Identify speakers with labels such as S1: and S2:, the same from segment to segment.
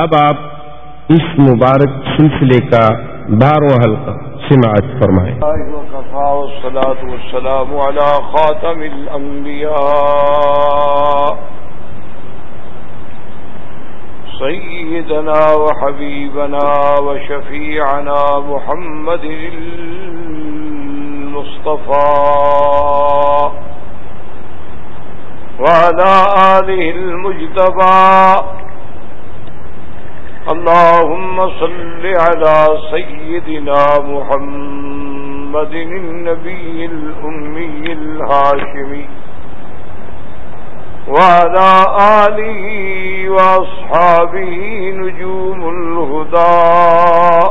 S1: اب آپ اس مبارک سلسلے کا بارو حلقہ سماعت فرمائیں۔
S2: والصلاة والسلام على خاتم الأنبياء سيدنا وحبيبنا وشفيعنا محمد المصطفى وعلى آله المجتبى اللهم صل على سيدنا محمد النبي الأمي الهاشمي وعلى آله وأصحابه نجوم الهدى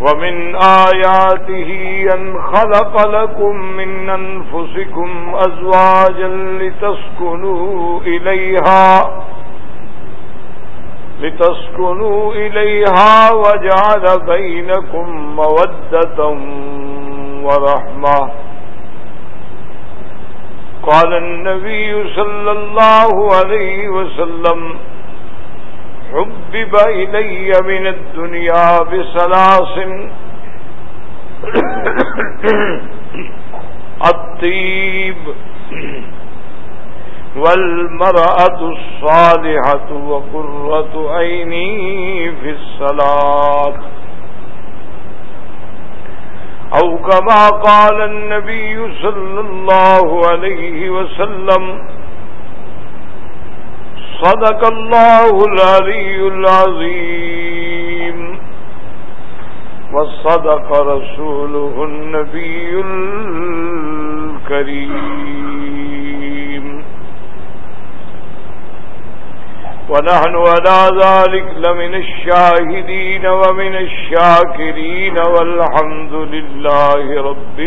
S2: ومن آياته أن خلق لكم من أنفسكم أزواجا لتسكنوا إليها لتسكنوا إليها وجعل بينكم مودة ورحمة قال النبي صلى الله عليه وسلم حبب إلي من الدنيا بسلاس. الطيب والمرأة الصالحة وقرة عيني في الصلاة. أو كما قال النبي صلى الله عليه وسلم صدق الله العلي العظيم. وصدق رسوله النبي الكريم. ونحن على ذلك لمن الشاهدين ومن الشاكرين والحمد لله رب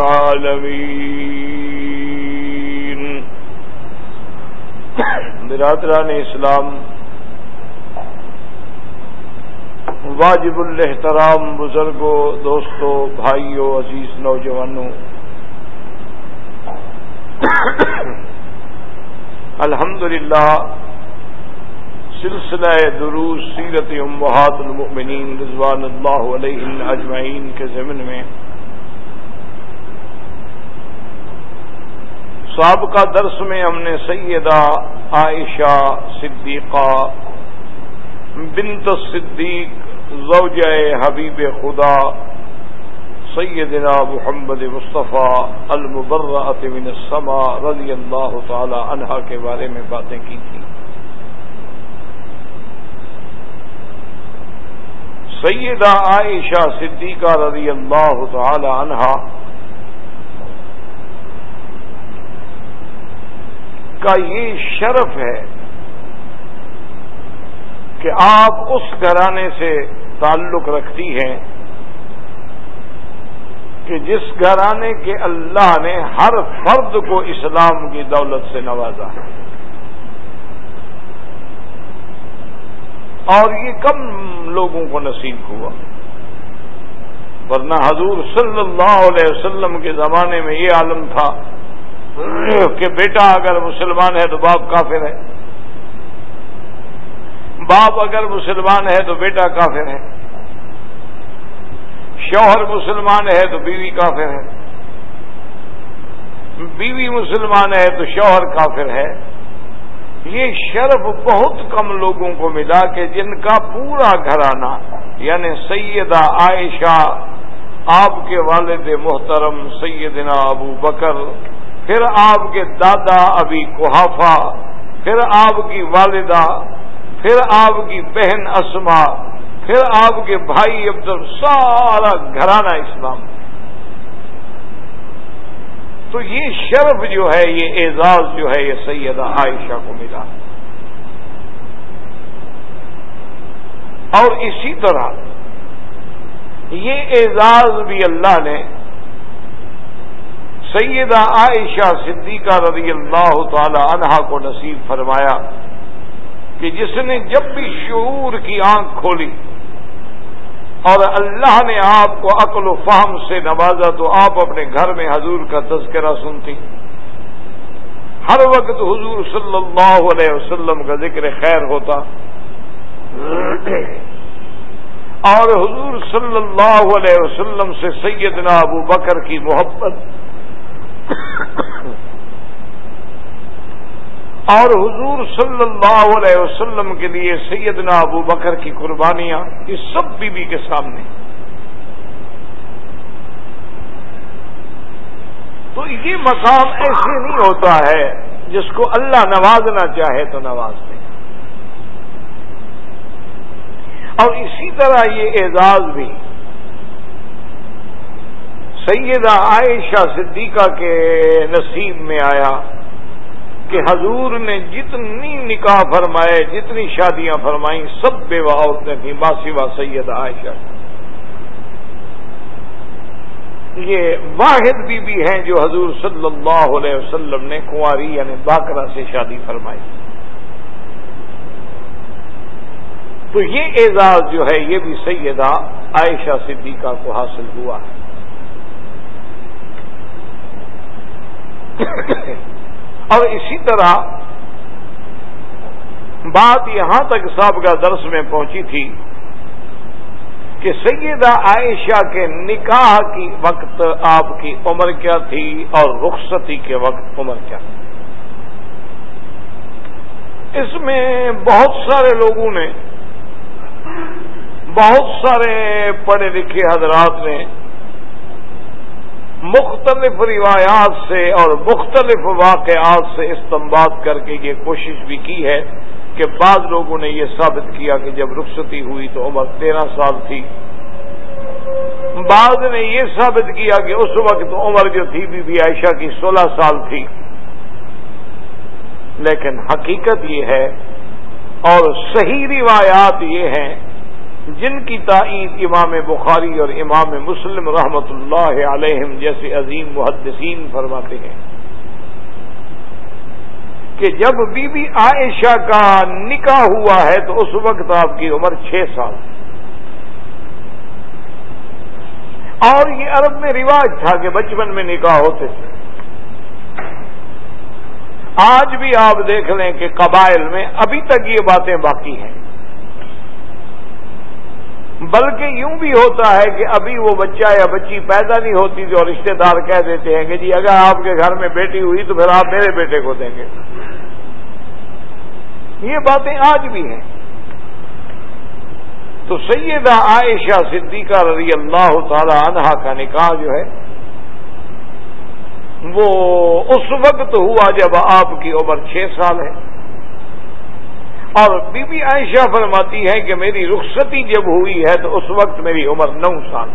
S2: العالمين. برادران اسلام، واجب الحترام بزرگوں، دوستوں، بھائیوں، عزیز نوجوانوں. الحمد للہ سلسلہ دروس سیرت امہات المؤمنین رضوان اللہ علیہ اجمعین کے ضمن میں سابقہ درس میں ہم نے سیدہ عائشہ صدیقہ بنت صدیق زوجہ حبیب خدا سیدنا محمد مصطفیٰ المبرۃ من السما رضی اللہ تعالی عنہا کے بارے میں باتیں کی تھیں۔ سیدہ عائشہ صدیقہ رضی اللہ تعالی عنہا کا یہ شرف ہے کہ آپ اس گھرانے سے تعلق رکھتی ہیں کہ جس گھرانے کے اللہ نے ہر فرد کو اسلام کی دولت سے نوازا ہے۔ اور یہ کم لوگوں کو نصیب ہوا۔ ورنہ حضور صلی اللہ علیہ وسلم کے زمانے میں یہ عالم تھا کہ بیٹا اگر مسلمان ہے تو باپ کافر ہے۔ باپ اگر مسلمان ہے تو بیٹا کافر ہے۔ شوہر مسلمان ہے تو بیوی کافر ہے۔ بیوی مسلمان ہے تو شوہر کافر ہے۔ یہ شرف بہت کم لوگوں کو ملا کہ جن کا پورا گھرانہ یعنی سیدہ عائشہ، آپ کے والد محترم سیدنا ابو بکر پھر آپ کے دادا ابھی کوحافہ، پھر آپ کی والدہ، پھر آپ کی بہن اسما پھر آپ کے بھائی عبد سارا گھرانہ اسلام۔ تو یہ شرف جو ہے، یہ اعزاز جو ہے، یہ سیدہ عائشہ کو ملا۔ اور اسی طرح یہ اعزاز بھی اللہ نے سیدہ عائشہ صدیقہ رضی اللہ تعالی عنہا کو نصیب فرمایا کہ جس نے جب بھی شعور کی آنکھ کھولی اور اللہ نے آپ کو عقل و فہم سے نوازا تو آپ اپنے گھر میں حضور کا تذکرہ سنتی۔ ہر وقت حضور صلی اللہ علیہ وسلم کا ذکر خیر ہوتا۔ اور حضور صلی اللہ علیہ وسلم سے سیدنا ابو بکر کی محبت اور حضور صلی اللہ علیہ وسلم کے لیے سیدنا ابو بکر کی قربانیاں اس سب بیوی کے سامنے۔ تو یہ مقام ایسے نہیں ہوتا ہے جس کو اللہ نوازنا چاہے تو نواز دے۔ اور اسی طرح یہ اعزاز بھی سیدہ عائشہ صدیقہ کے نصیب میں آیا کہ حضور نے جتنی نکاح فرمائے، جتنی شادیاں فرمائیں، سب بیوہ عورتیں تھیں ماسیوا سید عائشہ۔ یہ واحد بی بی ہیں جو حضور صلی اللہ علیہ وسلم نے کنواری یعنی باقرہ سے شادی فرمائی۔ تو یہ اعزاز جو ہے، یہ بھی سیدہ عائشہ صدیقہ کو حاصل ہوا ہے۔ اور اسی طرح بات یہاں تک سابقہ درس میں پہنچی تھی کہ سیدہ عائشہ کے نکاح کی وقت آپ کی عمر کیا تھی اور رخصتی کے وقت عمر کیا تھی؟ اس میں بہت سارے لوگوں نے، بہت سارے پڑھے لکھے حضرات نے مختلف روایات سے اور مختلف واقعات سے استمباد کر کے یہ کوشش بھی کی ہے کہ بعض لوگوں نے یہ ثابت کیا کہ جب رخصتی ہوئی تو عمر تیرہ سال تھی۔ بعض نے یہ ثابت کیا کہ اس وقت عمر جو تھی بی بی عائشہ کی سولہ سال تھی۔ لیکن حقیقت یہ ہے اور صحیح روایات یہ ہیں جن کی تائید امام بخاری اور امام مسلم رحمت اللہ علیہم جیسے عظیم محدثین فرماتے ہیں کہ جب بی بی عائشہ کا نکاح ہوا ہے تو اس وقت آپ کی عمر چھ سال۔ اور یہ عرب میں رواج تھا کہ بچپن میں نکاح ہوتے تھے۔ آج بھی آپ دیکھ لیں کہ قبائل میں ابھی تک یہ باتیں باقی ہیں۔ بلکہ یوں بھی ہوتا ہے کہ ابھی وہ بچہ یا بچی پیدا نہیں ہوتی جو رشتہ دار کہہ دیتے ہیں کہ جی اگر آپ کے گھر میں بیٹی ہوئی تو پھر آپ میرے بیٹے کو دیں گے۔ یہ باتیں آج بھی ہیں۔ تو سیدہ عائشہ صدیقہ رضی اللہ تعالی عنہا کا نکاح جو ہے، وہ اس وقت ہوا جب آپ کی عمر چھ سال ہے۔ اور بی بی عائشہ فرماتی ہے کہ میری رخصتی جب ہوئی ہے تو اس وقت میری عمر نو سال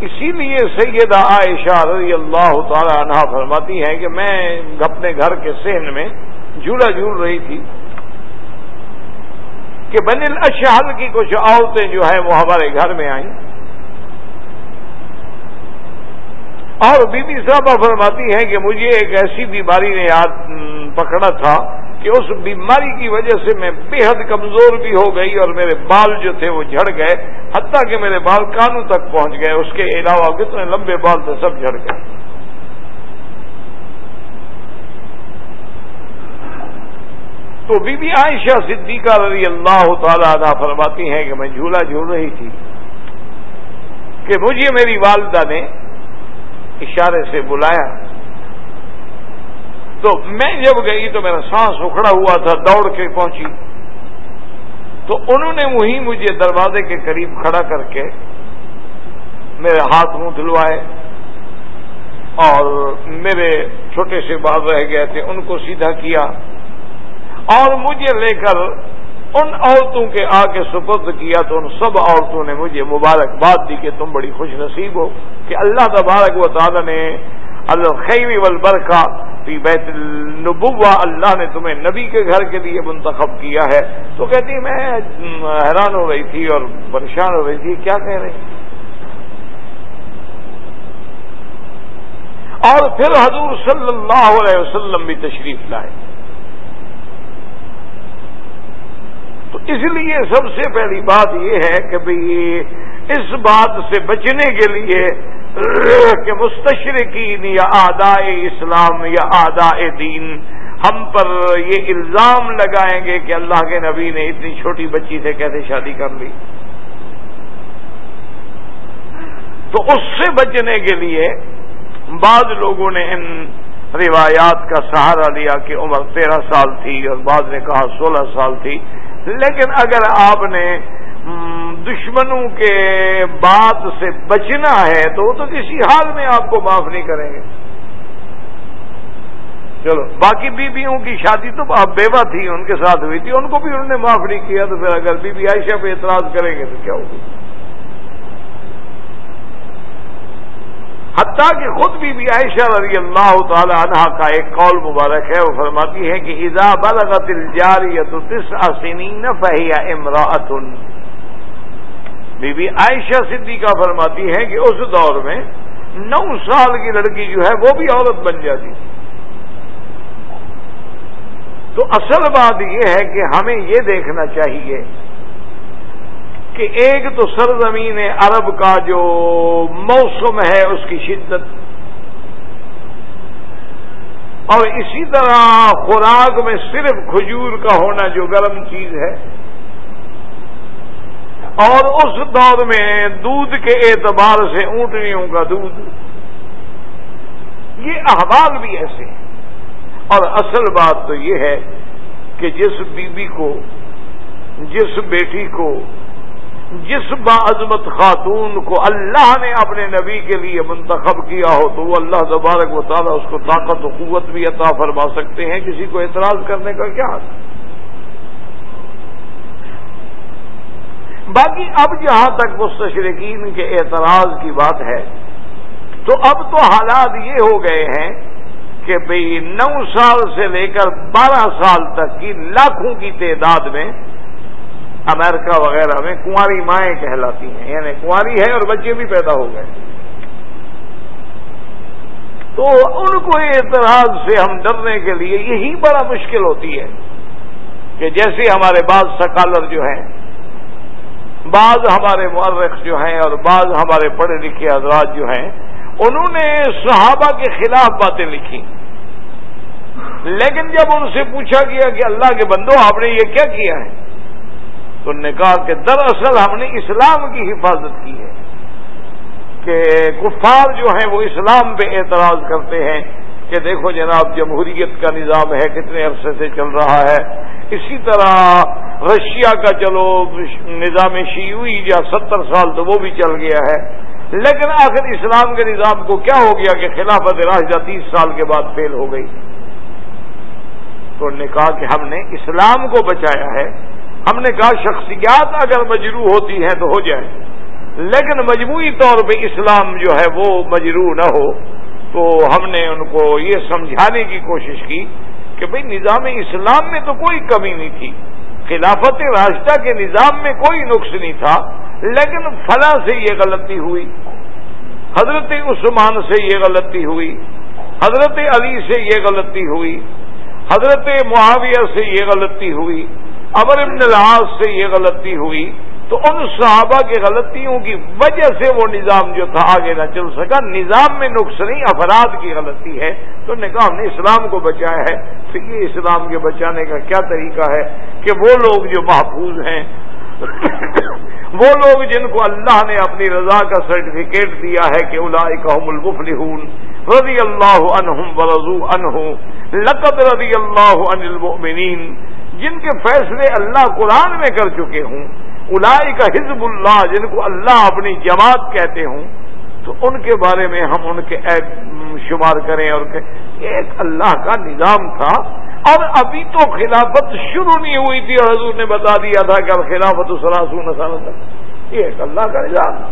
S2: اسی لیے سیدہ عائشہ رضی اللہ تعالی عنہ فرماتی ہے کہ میں اپنے گھر کے سہن میں جھولا جھول رہی تھی کہ بن الاشحل کی کچھ عورتیں جو ہیں وہ ہمارے گھر میں آئیں۔ اور بی بی صاحبہ فرماتی ہیں کہ مجھے ایک ایسی بیماری نے یاد پکڑا تھا کہ اس بیماری کی وجہ سے میں بے حد کمزور بھی ہو گئی اور میرے بال جو تھے وہ جھڑ گئے، حتیٰ کہ میرے بال کانوں تک پہنچ گئے، اس کے علاوہ کتنے لمبے بال تھے، سب جھڑ گئے۔ تو بی بی عائشہ صدیقہ رضی اللہ تعالی عنہ فرماتی ہیں کہ میں جھولا جھول رہی تھی کہ مجھے میری والدہ نے اشارے سے بلایا تو میں جب گئی تو میرا سانس اکھڑا ہوا تھا، دوڑ کے پہنچی۔ تو انہوں نے وہیں مجھے دروازے کے قریب کھڑا کر کے میرے ہاتھ منہ دھلوائے اور میرے چھوٹے سے بال رہ گئے تھے، ان کو سیدھا کیا۔ اور مجھے لے کر ان عورتوں کے آ کے سپرد کیا تو ان سب عورتوں نے مجھے مبارکباد دی کہ تم بڑی خوش نصیب ہو کہ اللہ تبارک و تعالی نے الخیوی والبرکہ فی بیت النبوہ، اللہ نے تمہیں نبی کے گھر کے لیے منتخب کیا ہے۔ تو کہتی میں حیران ہو رہی تھی اور پریشان ہو رہی تھی، کیا کہہ رہی اور پھر حضور صلی اللہ علیہ وسلم بھی تشریف لائے۔ تو اس لیے سب سے پہلی بات یہ ہے کہ بھئی اس بات سے بچنے کے لیے کہ مستشرقین یا آدائے اسلام یا آدائے دین ہم پر یہ الزام لگائیں گے کہ اللہ کے نبی نے اتنی چھوٹی بچی سے کیسے شادی کر لی۔ تو اس سے بچنے کے لیے بعض لوگوں نے ان روایات کا سہارا لیا کہ عمر تیرہ سال تھی اور بعض نے کہا سولہ سال تھی۔ لیکن اگر آپ نے دشمنوں کے بات سے بچنا ہے تو وہ تو کسی حال میں آپ کو معاف نہیں کریں گے۔ چلو، باقی بیویوں کی شادی تو آپ بیوہ تھی، ان کے ساتھ ہوئی تھی، ان کو بھی انہوں نے معاف نہیں کیا، تو پھر اگر بی بی عائشہ پہ اعتراض کریں گے تو کیا ہوگی حتیٰ کہ خود بھی بی عائشہ رضی اللہ تعالی عنہ کا ایک قول مبارک ہے، وہ فرماتی ہے کہ اذا بلغت الجاریت تسع سنین فہیا امراۃ بی بی عائشہ صدیقہ فرماتی ہے کہ اس دور میں نو سال کی لڑکی جو ہے وہ بھی عورت بن جاتی۔ تو اصل بات یہ ہے کہ ہمیں یہ دیکھنا چاہیے کہ ایک تو سرزمین عرب کا جو موسم ہے اس کی شدت، اور اسی طرح خوراک میں صرف کھجور کا ہونا جو گرم چیز ہے۔ اور اس دور میں دودھ کے اعتبار سے اونٹنیوں کا دودھ۔ یہ احوال بھی ایسے ہیں۔ اور اصل بات تو یہ ہے کہ جس بیوی بی کو، جس بیٹی کو، جس باعظمت خاتون کو اللہ نے اپنے نبی کے لیے منتخب کیا ہو، تو وہ اللہ تبارک و تعالیٰ اس کو طاقت و قوت بھی عطا فرما سکتے ہیں۔ کسی کو اعتراض کرنے کا کیا حق؟ باقی اب جہاں تک مستشرقین کے اعتراض کی بات ہے۔ تو اب تو حالات یہ ہو گئے ہیں کہ بھئی نو سال سے لے کر بارہ سال تک کی لاکھوں کی تعداد میں امریکہ وغیرہ میں کنواری مائیں کہلاتی ہیں۔ یعنی کنواری ہے اور بچے بھی پیدا ہو گئے۔ تو ان کو اعتراض سے ہم ڈرنے کے لیے یہی بڑا مشکل ہوتی ہے کہ جیسے ہمارے بعض سکالر جو ہیں بعض ہمارے مورخ جو ہیں اور بعض ہمارے پڑھے لکھے حضرات جو ہیں، انہوں نے صحابہ کے خلاف باتیں لکھی۔ لیکن جب ان سے پوچھا گیا کہ اللہ کے بندو، آپ نے یہ کیا کیا ہے؟ تو انہوں نے کہا کہ دراصل ہم نے اسلام کی حفاظت کی ہے کہ کفار جو ہیں وہ اسلام پہ اعتراض کرتے ہیں کہ دیکھو جناب، جمہوریت کا نظام ہے، کتنے عرصے سے چل رہا ہے۔ اسی طرح رشیا کا چلو، نظام شیوئی یا ستر سال تو وہ بھی چل گیا ہے۔ لیکن آخر اسلام کے نظام کو کیا ہو گیا کہ خلافت راشدہ تیس سال کے بعد فیل ہو گئی؟ تو نے کہا کہ ہم نے اسلام کو بچایا ہے۔ ہم نے کہا شخصیات اگر مجرو ہوتی ہیں تو ہو جائے لیکن مجموعی طور پہ اسلام جو ہے وہ مجرو نہ ہو۔ تو ہم نے ان کو یہ سمجھانے کی کوشش کی کہ بھئی نظام اسلام میں تو کوئی کمی نہیں تھی، خلافت راستہ کے نظام میں کوئی نقص نہیں تھا، لیکن فلاں سے یہ غلطی ہوئی، حضرت عثمان سے یہ غلطی ہوئی، حضرت علی سے یہ غلطی ہوئی، حضرت معاویہ سے یہ غلطی ہوئی امر ابن العاص سے یہ غلطی ہوئی تو ان صحابہ کی غلطیوں کی وجہ سے وہ نظام جو تھا آگے نہ چل سکا۔ نظام میں نقص نہیں، افراد کی غلطی ہے۔ تو نے کہا ہم نے اسلام کو بچایا ہے۔ تو یہ اسلام کے بچانے کا کیا طریقہ ہے کہ وہ لوگ جو محفوظ ہیں، وہ لوگ جن کو اللہ نے اپنی رضا کا سرٹیفکیٹ دیا ہے کہ الاحم المفلحون رضی اللہ عنہم ورضو عنہ، لقد رضی اللہ عن المؤمنین۔ جن کے فیصلے اللہ قرآن میں کر چکے ہوں الائی کا حزب اللہ، جن کو اللہ اپنی جماعت کہتے ہوں، تو ان کے بارے میں ہم ان کے شمار کریں اور کہ ایک اللہ کا نظام تھا، اور ابھی تو خلافت شروع نہیں ہوئی تھی، اور حضور نے بتا دیا تھا کہ اب خلافت سلاسو نسان تک۔ یہ ایک اللہ کا نظام۔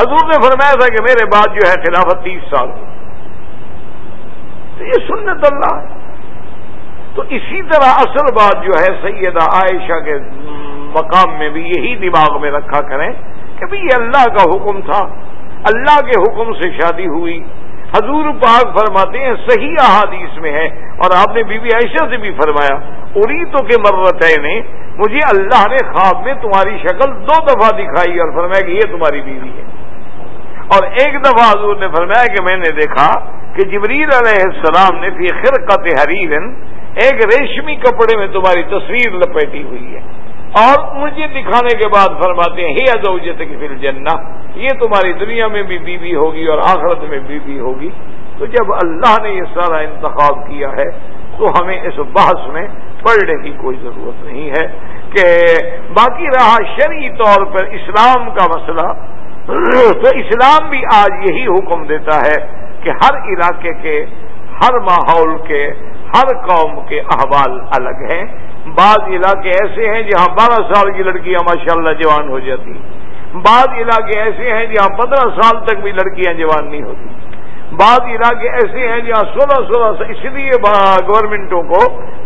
S2: حضور نے فرمایا تھا کہ میرے بعد جو ہے خلافت تیس سال۔ تو یہ سنت اللہ ہے۔ تو اسی طرح اصل بات جو ہے سیدہ عائشہ کے مقام میں بھی یہی دماغ میں رکھا کریں کہ بھی یہ اللہ کا حکم تھا، اللہ کے حکم سے شادی ہوئی۔ حضور پاک فرماتے ہیں، صحیح احادیث میں ہے اور آپ نے بی بی عائشہ سے بھی فرمایا اری تو کہ مرت ہے نے مجھے اللہ نے خواب میں تمہاری شکل دو دفعہ دکھائی اور فرمایا کہ یہ تمہاری بیوی ہے۔ اور ایک دفعہ حضور نے فرمایا کہ میں نے دیکھا کہ جبریل علیہ السلام نے پھر خرقت حریر ایک ریشمی کپڑے میں تمہاری تصویر لپیٹی ہوئی ہے۔ اور مجھے دکھانے کے بعد فرماتے ہیں، ہی ازوجت کی فل جنہ یہ تمہاری دنیا میں بھی بیوی بی ہوگی اور آخرت میں بیوی بی ہوگی۔ تو جب اللہ نے یہ سارا انتخاب کیا ہے، تو ہمیں اس بحث میں پڑھنے کی کوئی ضرورت نہیں ہے کہ باقی رہا شرعی طور پر اسلام کا مسئلہ۔ تو اسلام بھی آج یہی حکم دیتا ہے کہ ہر علاقے کے، ہر ماحول کے ہر قوم کے احوال الگ ہیں۔ بعض علاقے ایسے ہیں جہاں بارہ سال کی لڑکیاں ماشاء اللہ جوان ہو جاتی بعض علاقے ایسے ہیں جہاں پندرہ سال تک بھی لڑکیاں جوان نہیں ہوتی۔ بعض علاقے ایسے ہیں جہاں سولہ سولہ سال اس لیے گورنمنٹوں کو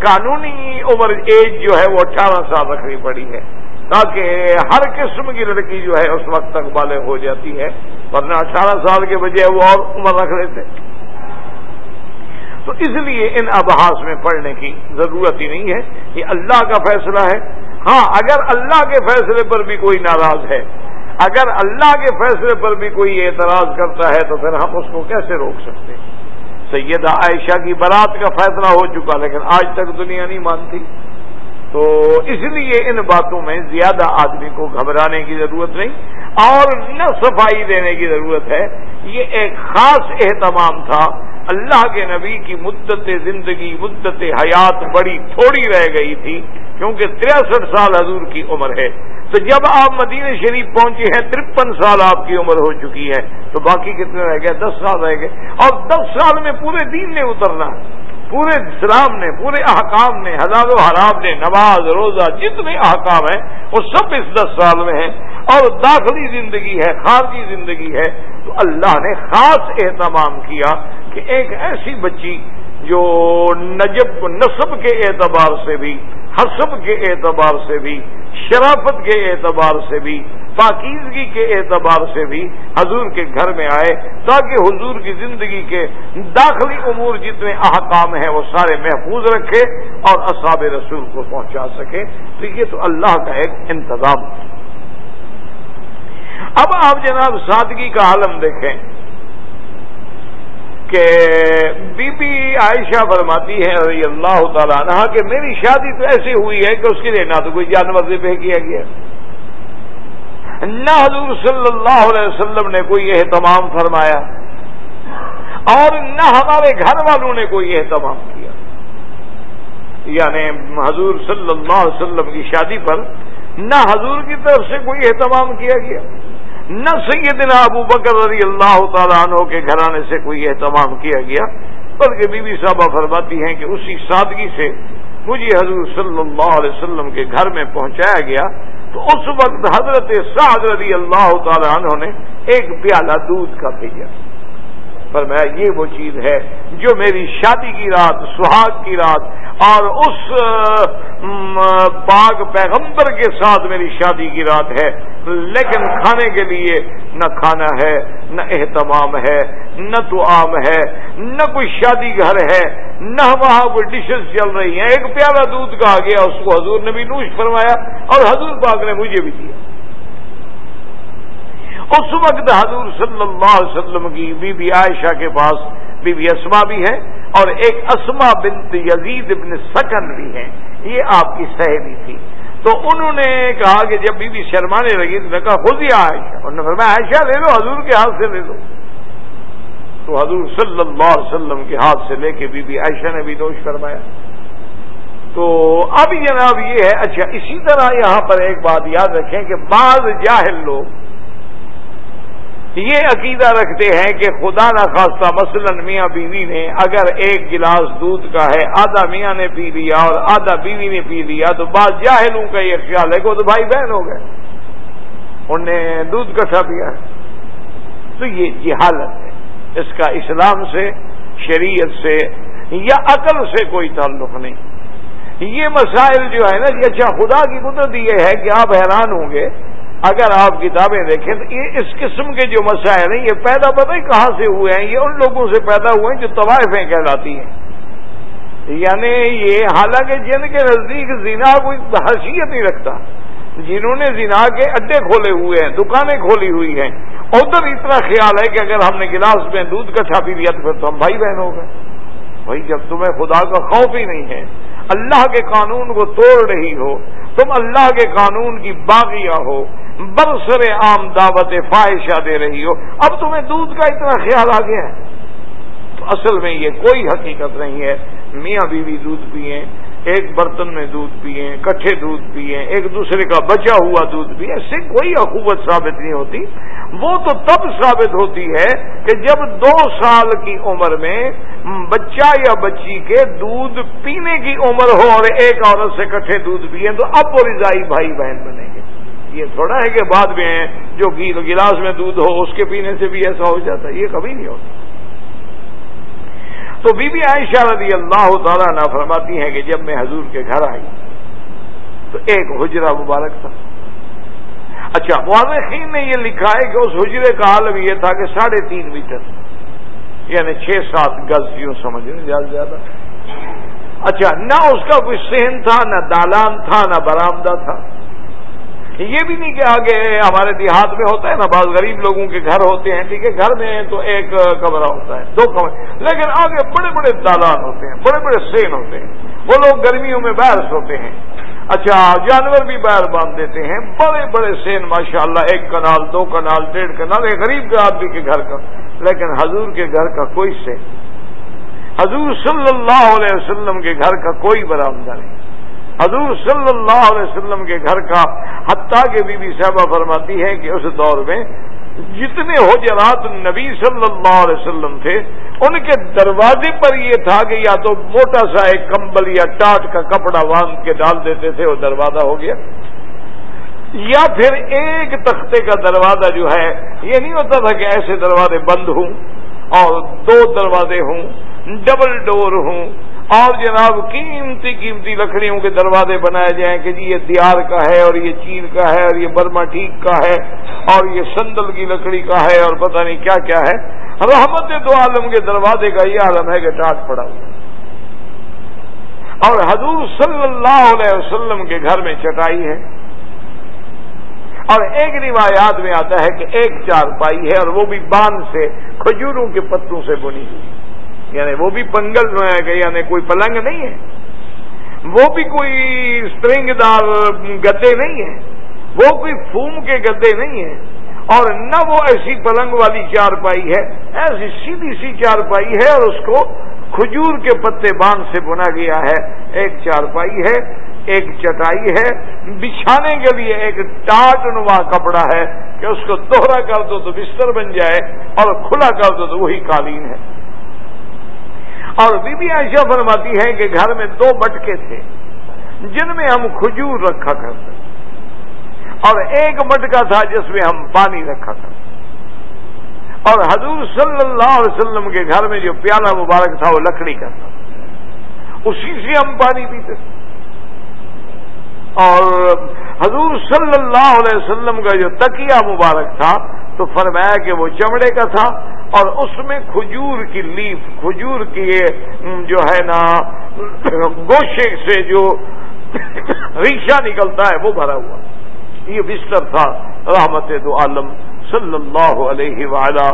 S2: قانونی عمر ایج جو ہے وہ اٹھارہ سال رکھنی پڑی ہے۔ تاکہ ہر قسم کی لڑکی جو ہے اس وقت تک بالغ ہو جاتی ہے۔ ورنہ اٹھارہ سال کے بجائے وہ اور عمر رکھ لیتے۔ تو اس لیے ان ابحاس میں پڑھنے کی ضرورت ہی نہیں ہے یہ اللہ کا فیصلہ ہے۔ ہاں اگر اللہ کے فیصلے پر بھی کوئی ناراض ہے، اگر اللہ کے فیصلے پر بھی کوئی اعتراض کرتا ہے تو پھر ہم اس کو کیسے روک سکتے سیدہ عائشہ کی برات کا فیصلہ ہو چکا، لیکن آج تک دنیا نہیں مانتی۔ تو اس لیے ان باتوں میں زیادہ آدمی کو گھبرانے کی ضرورت نہیں، اور نہ صفائی دینے کی ضرورت ہے۔ یہ ایک خاص اہتمام تھا اللہ کے نبی کی مدت زندگی، مدت حیات بڑی تھوڑی رہ گئی تھی، کیونکہ تریسٹھ سال حضور کی عمر ہے۔ تو جب آپ مدینہ شریف پہنچے ہیں، ترپن سال آپ کی عمر ہو چکی ہے۔ تو باقی کتنے رہ گئے؟ دس سال رہ گئے۔ اور دس سال میں پورے دین نے اترنا۔ پورے اسلام نے، پورے احکام نے ہزاروں حرام نے، نماز، روزہ، جتنے احکام ہیں، وہ سب اس دس سال میں ہیں۔ اور داخلی زندگی ہے، خارجی زندگی ہے۔ تو اللہ نے خاص اہتمام کیا کہ ایک ایسی بچی جو نجب، نصب کے اعتبار سے بھی، حسب کے اعتبار سے بھی شرافت کے اعتبار سے بھی، پاکیزگی کے اعتبار سے بھی حضور کے گھر میں آئے تاکہ حضور کی زندگی کے داخلی امور جتنے احکام ہیں وہ سارے محفوظ رکھے اور اصاب رسول کو پہنچا سکے۔ تو یہ تو اللہ کا ایک انتظام۔ اب آپ جناب سادگی کا عالم دیکھیں۔ کہ بی بی عائشہ فرماتی ہے رضی اللہ تعالیٰ عنہ کہ میری شادی تو ایسی ہوئی ہے کہ اس کے لیے نہ تو کوئی جانور ذبح کیا گیا۔ نہ حضور صلی اللہ علیہ وسلم نے کوئی اہتمام فرمایا اور نہ ہمارے گھر والوں نے کوئی اہتمام کیا۔ یعنی حضور صلی اللہ علیہ وسلم کی شادی پر نہ حضور کی طرف سے کوئی اہتمام کیا گیا۔ نہ سیدنا ابو بکر رضی اللہ تعالیٰ عنہ کے گھرانے سے کوئی اہتمام کیا گیا، بلکہ بی بی صاحبہ فرماتی ہیں کہ اسی سادگی سے مجھے حضور صلی اللہ علیہ وسلم کے گھر میں پہنچایا گیا۔ تو اس وقت حضرت سعد رضی اللہ تعالیٰ عنہ نے ایک پیالہ دودھ کا بھیجا پر میں یہ وہ چیز ہے جو میری شادی کی رات، سہاگ کی رات اور اس باغ پیغمبر کے ساتھ میری شادی کی رات ہے۔ لیکن کھانے کے لیے نہ کھانا ہے، نہ اہتمام ہے، نہ تو عام ہے، نہ کوئی شادی گھر ہے، نہ وہاں کوئی ڈشز چل رہی ہیں۔ ایک پیارا دودھ کہا گیا، اس کو حضور نے بھی نوش فرمایا اور حضور پاک نے مجھے بھی دیا۔ اس وقت حضور صلی اللہ علیہ وسلم کی بی بی عائشہ کے پاس بی بی اسما بھی ہے اور ایک اسما بنت یزید ابن سکن بھی ہیں۔ یہ آپ کی سہیلی تھی۔ تو انہوں نے کہا کہ جب بی بی شرمانے لگی تو نے کہا، خود ہی عائشہ انہوں نے فرمایا، عائشہ، لے لو، حضور کے ہاتھ سے لے لو۔ تو حضور صلی اللہ علیہ وسلم کے ہاتھ سے لے کے بی بی عائشہ نے بھی دوش فرمایا۔ تو اب جناب یہ ہے اچھا اسی طرح یہاں پر ایک بات یاد رکھیں کہ بعض جاہل لوگ یہ عقیدہ رکھتے ہیں کہ خدا نخواستہ مثلا میاں بیوی نے اگر ایک گلاس دودھ کا ہے، آدھا میاں نے پی لیا اور آدھا بیوی نے پی لیا تو بعض جاہلوں کا یہ خیال ہے کہ وہ تو بھائی بہن ہو گئے۔ انہوں نے دودھ کٹھا پیا۔ تو یہ جہالت ہے۔ اس کا اسلام سے، شریعت سے یا عقل سے کوئی تعلق نہیں۔ یہ مسائل جو ہے نا اچھا خدا کی قدرت یہ ہے کہ آپ حیران ہوں گے اگر آپ کتابیں دیکھیں تو یہ اس قسم کے جو مسائل ہیں، یہ پیدا پتہ ہی کہاں سے ہوئے ہیں؟ یہ ان لوگوں سے پیدا ہوئے ہیں جو طوائفیں کہلاتی ہیں۔ یعنی یہ حالانکہ جن کے نزدیک زنا کوئی حیثیت نہیں رکھتا، جنہوں نے زنا کے اڈے کھولے ہوئے ہیں، دکانیں کھولی ہوئی ہیں۔ ادھر اتنا خیال ہے کہ اگر ہم نے گلاس میں دودھ کا چھاپی دیا تو پھر تو ہم بھائی بہن ہو گئے۔ بھائی، جب تمہیں خدا کا خوف ہی نہیں ہے اللہ کے قانون کو توڑ رہی ہو، تم اللہ کے قانون کی باغیاں ہو، برسر عام دعوت فائشہ دے رہی ہو۔ اب تمہیں دودھ کا اتنا خیال آ گیا ہے۔ تو اصل میں یہ کوئی حقیقت نہیں ہے۔ میاں بیوی دودھ پیئیں۔ ایک برتن میں دودھ پیئیں، کٹھے دودھ پیئیں، ایک دوسرے کا بچا ہوا دودھ پیئیں، اس سے کوئی حکومت ثابت نہیں ہوتی۔ وہ تو تب ثابت ہوتی ہے کہ جب دو سال کی عمر میں بچہ یا بچی کے دودھ پینے کی عمر ہو اور ایک عورت سے کٹھے دودھ پیئیں، تو اب وہ رضائی بھائی بہن بنے گے۔ یہ تھوڑا ہے کہ بعد میں جو گلاس میں دودھ ہو، اس کے پینے سے بھی ایسا ہو جاتا ہے۔ یہ کبھی نہیں ہوتا۔ تو بی بی عائشہ رضی اللہ تعالیٰ نہ فرماتی ہیں کہ جب میں حضور کے گھر آئی تو ایک حجرہ مبارک تھا۔ اچھا مورخین نے یہ لکھا ہے کہ اس حجرے کا عالم یہ تھا کہ ساڑھے تین میٹر یعنی چھ سات گز، یوں سمجھ رہے زیادہ زیادہ۔ اچھا نہ اس کا کوئی سہن تھا، نہ دالان تھا، نہ برآمدہ تھا۔ یہ بھی نہیں کہ آگے ہمارے دیہات میں ہوتا ہے نا، بعض غریب لوگوں کے گھر ہوتے ہیں، ٹھیک ہے، گھر میں تو ایک کمرہ ہوتا ہے، دو کمرے، لیکن آگے بڑے بڑے دالان ہوتے ہیں، بڑے بڑے سین ہوتے ہیں، وہ لوگ گرمیوں میں باہر سوتے ہیں۔ اچھا جانور بھی باہر باندھ دیتے ہیں، بڑے بڑے سین ماشاء اللہ ایک کنال، دو کنال، ڈیڑھ کنال، ایک غریب کے آدمی کے گھر کا، لیکن حضور کے گھر کا کوئی سین، حضور صلی اللہ علیہ وسلم کے گھر کا کوئی برآمدہ نہیں۔ حضور صلی اللہ علیہ وسلم کے گھر کا، حتیٰ کہ بی بی صاحبہ فرماتی ہے کہ اس دور میں جتنے حجرات نبی صلی اللہ علیہ وسلم تھے، ان کے دروازے پر یہ تھا کہ یا تو موٹا سا ایک کمبل یا ٹاٹ کا کپڑا باندھ کے ڈال دیتے تھے، وہ دروازہ ہو گیا۔ یا پھر ایک تختے کا دروازہ جو ہے، یہ نہیں ہوتا تھا کہ ایسے دروازے بند ہوں اور دو دروازے ہوں، ڈبل ڈور ہوں۔ اور جناب قیمتی قیمتی لکڑیوں کے دروازے بنائے جائیں کہ جی یہ دیار کا ہے اور یہ چین کا ہے اور یہ برما ٹھیک کا ہے اور یہ سندل کی لکڑی کا ہے اور پتہ نہیں کیا کیا ہے۔ رحمت دو عالم کے دروازے کا یہ عالم ہے کہ ٹاٹ پڑا ہوا اور حضور صلی اللہ علیہ وسلم کے گھر میں چٹائی ہے۔ اور ایک روایات میں آتا ہے کہ ایک چار پائی ہے اور وہ بھی باندھ سے کھجوروں کے پتوں سے بنی ہوئی۔ یعنی وہ بھی پنگل یعنی کوئی پلنگ نہیں ہے۔ وہ بھی کوئی اسپرنگ دار گدے نہیں ہے۔ وہ کوئی فوم کے گدے نہیں ہیں۔ اور نہ وہ ایسی پلنگ والی چار پائی ہے۔ ایسی سیدھی سی چار پائی ہے اور اس کو کھجور کے پتے باندھ سے بنا گیا ہے۔ ایک چار پائی ہے، ایک چٹائی ہے۔ بچھانے کے لیے ایک ٹاٹ نما کپڑا ہے کہ اس کو دوہرا کر دو تو بستر بن جائے اور کھلا کر دو تو وہی قالین ہے۔ اور بی بی عائشہ فرماتی ہے کہ گھر میں دو مٹکے تھے، جن میں ہم کھجور رکھا کرتے اور ایک مٹکا تھا جس میں ہم پانی رکھا کرتے اور حضور صلی اللہ علیہ وسلم کے گھر میں جو پیالہ مبارک تھا وہ لکڑی کا تھا۔ اسی سے ہم پانی پیتے تھے۔ اور حضور صلی اللہ علیہ وسلم کا جو تکیہ مبارک تھا تو فرمایا کہ وہ چمڑے کا تھا اور اس میں کھجور کی لیف، کھجور کی جو ہے نا، گوشے سے جو رکشہ نکلتا ہے وہ بھرا ہوا۔ یہ بستر تھا رحمت دو عالم۔ صلی اللہ علیہ وعلا